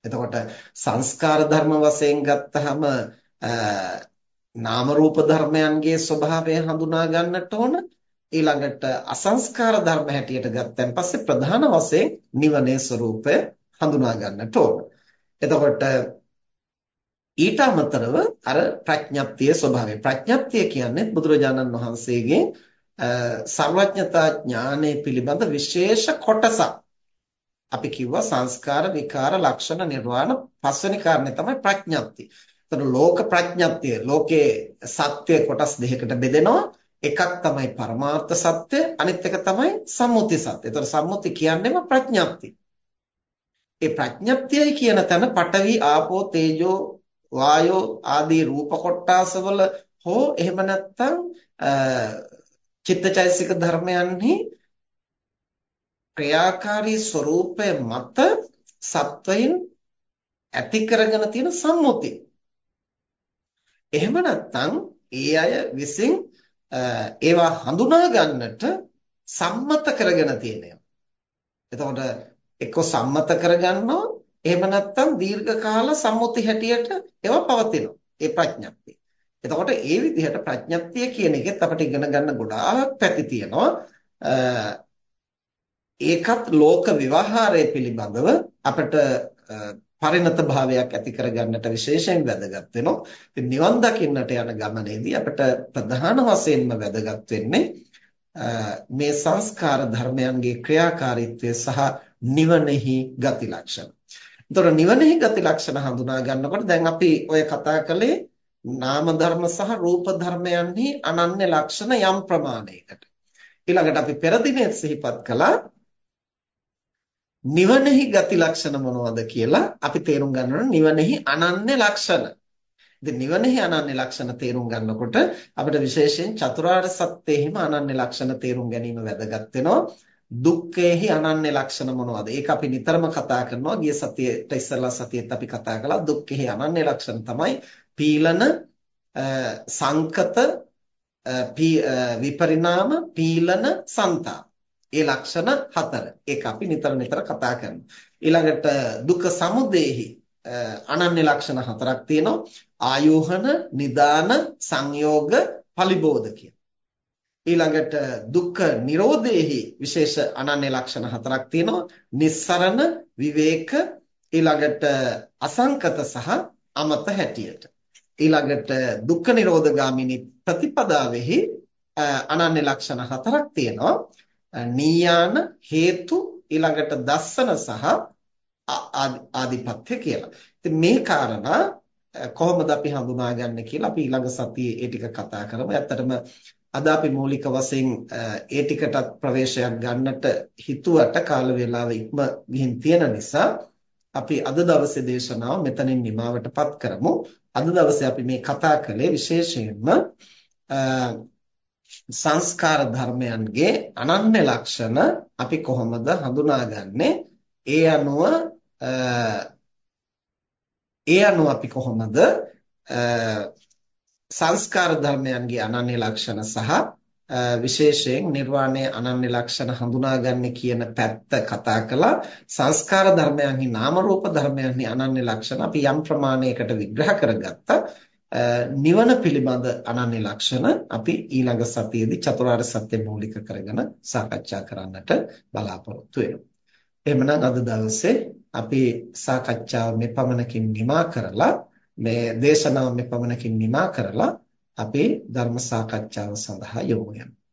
එතකොට සංස්කාර ධර්ම වශයෙන් ගත්තහම නාම රූප ධර්මයන්ගේ ස්වභාවය හඳුනා ගන්නට ඕන. ඊළඟට අසංස්කාර ධර්ම හැටියට ගත්තන් පස්සේ ප්‍රධාන වශයෙන් නිවනේ ස්වરૂපය හඳුනා ගන්නට ඕන. එතකොට ඊට අමතරව අර ප්‍රඥප්තිය ස්වභාවය ප්‍රඥප්තිය කියන්නේ බුදුරජාණන් වහන්සේගේ සර්වඥතා ඥානය පිළිබඳ විශේෂ කොටසක් අපි කිව්වා සංස්කාර විකාර ලක්ෂණ නිර්වාණ පස්වෙනි කාරණේ තමයි ප්‍රඥප්තිය. එතන ලෝක ප්‍රඥප්තිය ලෝකේ සත්‍ය කොටස් දෙකකට බෙදෙනවා. එකක් තමයි පරමාර්ථ සත්‍ය අනිත් එක තමයි සම්මුති සත්‍ය. එතකොට සම්මුති කියන්නේම ප්‍රඥප්තිය. ඒ ප්‍රඥප්තියයි කියන තැන පඨවි ආපෝ තේජෝ වායෝ ආදී රූප කොටාසවල හෝ එහෙම නැත්නම් චිත්තචෛසික ධර්මයන්හි ක්‍රියාකාරී ස්වરૂපය මත සත්වයින් ඇති කරගෙන තියෙන සම්මුතිය. එහෙම නැත්නම් ඒ අය විසින් ඒවා හඳුනා ගන්නට සම්මත කරගෙන තියෙනවා. එතකොට එක්ක සම්මත කරගන්නවා එහෙම නැත්නම් දීර්ඝ කාල සම්මුති හැටියට ඒවා පවතිනවා. ඒ ප්‍රඥප්තිය. එතකොට ඒ විදිහට ප්‍රඥප්තිය කියන එකෙත් අපිට ඉගෙන ගන්න ගොඩාක් පැති තියෙනවා. ඒකත් ලෝක විවහාරය පිළිබඳව අපිට පරිණත භාවයක් ඇති කරගන්නට විශේෂයෙන් වැදගත් වෙනවා. ඉතින් නිවන් දකින්නට යන ගමනේදී අපිට ප්‍රධාන වශයෙන්ම වැදගත් වෙන්නේ මේ සංස්කාර ධර්මයන්ගේ ක්‍රියාකාරීත්වය සහ නිවනෙහි ගති ලක්ෂණ. ඒතර නිවනෙහි ගති ලක්ෂණ හඳුනා ගන්නකොට දැන් අපි ඔය කතා කළේ නාම ධර්ම සහ රූප ධර්මයන්හි අනන්‍ය ලක්ෂණ යම් ප්‍රමාණයකට. ඊළඟට අපි පෙර දිනේ සිහිපත් කළා නිවනෙහි ගති ලක්ෂණ මොනවද කියලා අපි තේරුම් ගන්න නිවනෙහි අනන්‍ය ලක්ෂණ. ඉතින් නිවනෙහි අනන්‍ය ලක්ෂණ තේරුම් ගන්නකොට අපිට විශේෂයෙන් චතුරාර්ය සත්‍යෙහිම අනන්‍ය ලක්ෂණ තේරුම් ගැනීම වැදගත් වෙනවා. දුක්ඛේහි අනන්‍ය ලක්ෂණ මොනවද? ඒක අපි නිතරම කතා කරනවා. ගිය සතියේට ඉස්සෙල්ලා සතියේත් අපි කතා කළා. දුක්ඛේහි අනන්‍ය ලක්ෂණ තමයි පීලන සංකත විපරිණාම පීලන සන්තා. ඒ ලක්ෂණ හතර. ඒක අපි නිතර නිතර කතා කරනවා. ඊළඟට දුක්ඛ සමුදේහි අනන්‍ය ලක්ෂණ හතරක් තියෙනවා. ආයෝහන, නිදාන, සංයෝග, පලිබෝධ කියන. ඊළඟට දුක්ඛ නිරෝධයේහි විශේෂ අනන්‍ය ලක්ෂණ හතරක් තියෙනවා. නිස්සරණ, විවේක, ඊළඟට අසංකත සහ අමත හැටියට. ඊළඟට දුක්ඛ නිරෝධගාමිනී ප්‍රතිපදාවෙහි අනන්‍ය ලක්ෂණ හතරක් තියෙනවා. නීයාන හේතු ඊළඟට දස්සන සහ ආදිපත්‍ය කියලා. ඉතින් මේ කාරණා කොහොමද අපි හඳුනාගන්නේ කියලා අපි ඊළඟ සතියේ ඒ ටික කතා කරමු. ඇත්තටම අද අපි මූලික වශයෙන් ඒ ටිකටත් ප්‍රවේශයක් ගන්නට හිතුවට කාල වේලාව ඉක්ම ගිහින් තියෙන නිසා අපි අද දවසේ දේශනාව මෙතනින් නිමවටපත් කරමු. අද දවසේ අපි මේ කතා කළේ විශේෂයෙන්ම සංස්කාර ධර්මයන්ගේ අනන්‍ය ලක්ෂණ අපි කොහොමද හඳුනාගන්නේ? ඒ අනුව ඒ අනුව අපි කොහොමද සංස්කාර ධර්මයන්ගේ අනන්‍ය ලක්ෂණ සහ විශේෂයෙන් නිර්වාණයේ අනන්‍ය ලක්ෂණ හඳුනාගන්නේ කියන පැත්ත කතා කළා සංස්කාර ධර්මයන්හි නාම රූප ධර්මයන්හි අනන්‍ය ලක්ෂණ අපි යම් ප්‍රමාණයකට විග්‍රහ කරගත්තා නිවන පිළිබඳ අනන්‍ය ලක්ෂණ අපි ඊළඟ සතියේදී චතුරාර්ය සත්‍ය මූලික කරගෙන සාකච්ඡා කරන්නට බලාපොරොත්තු වෙනවා. එහෙමනම් අද දවසේ අපි සාකච්ඡාව මේ පමණකින් නිමා කරලා මේ දේශනාව මේ පමණකින් නිමා කරලා අපි ධර්ම සාකච්ඡාව සඳහා යොමු වෙනවා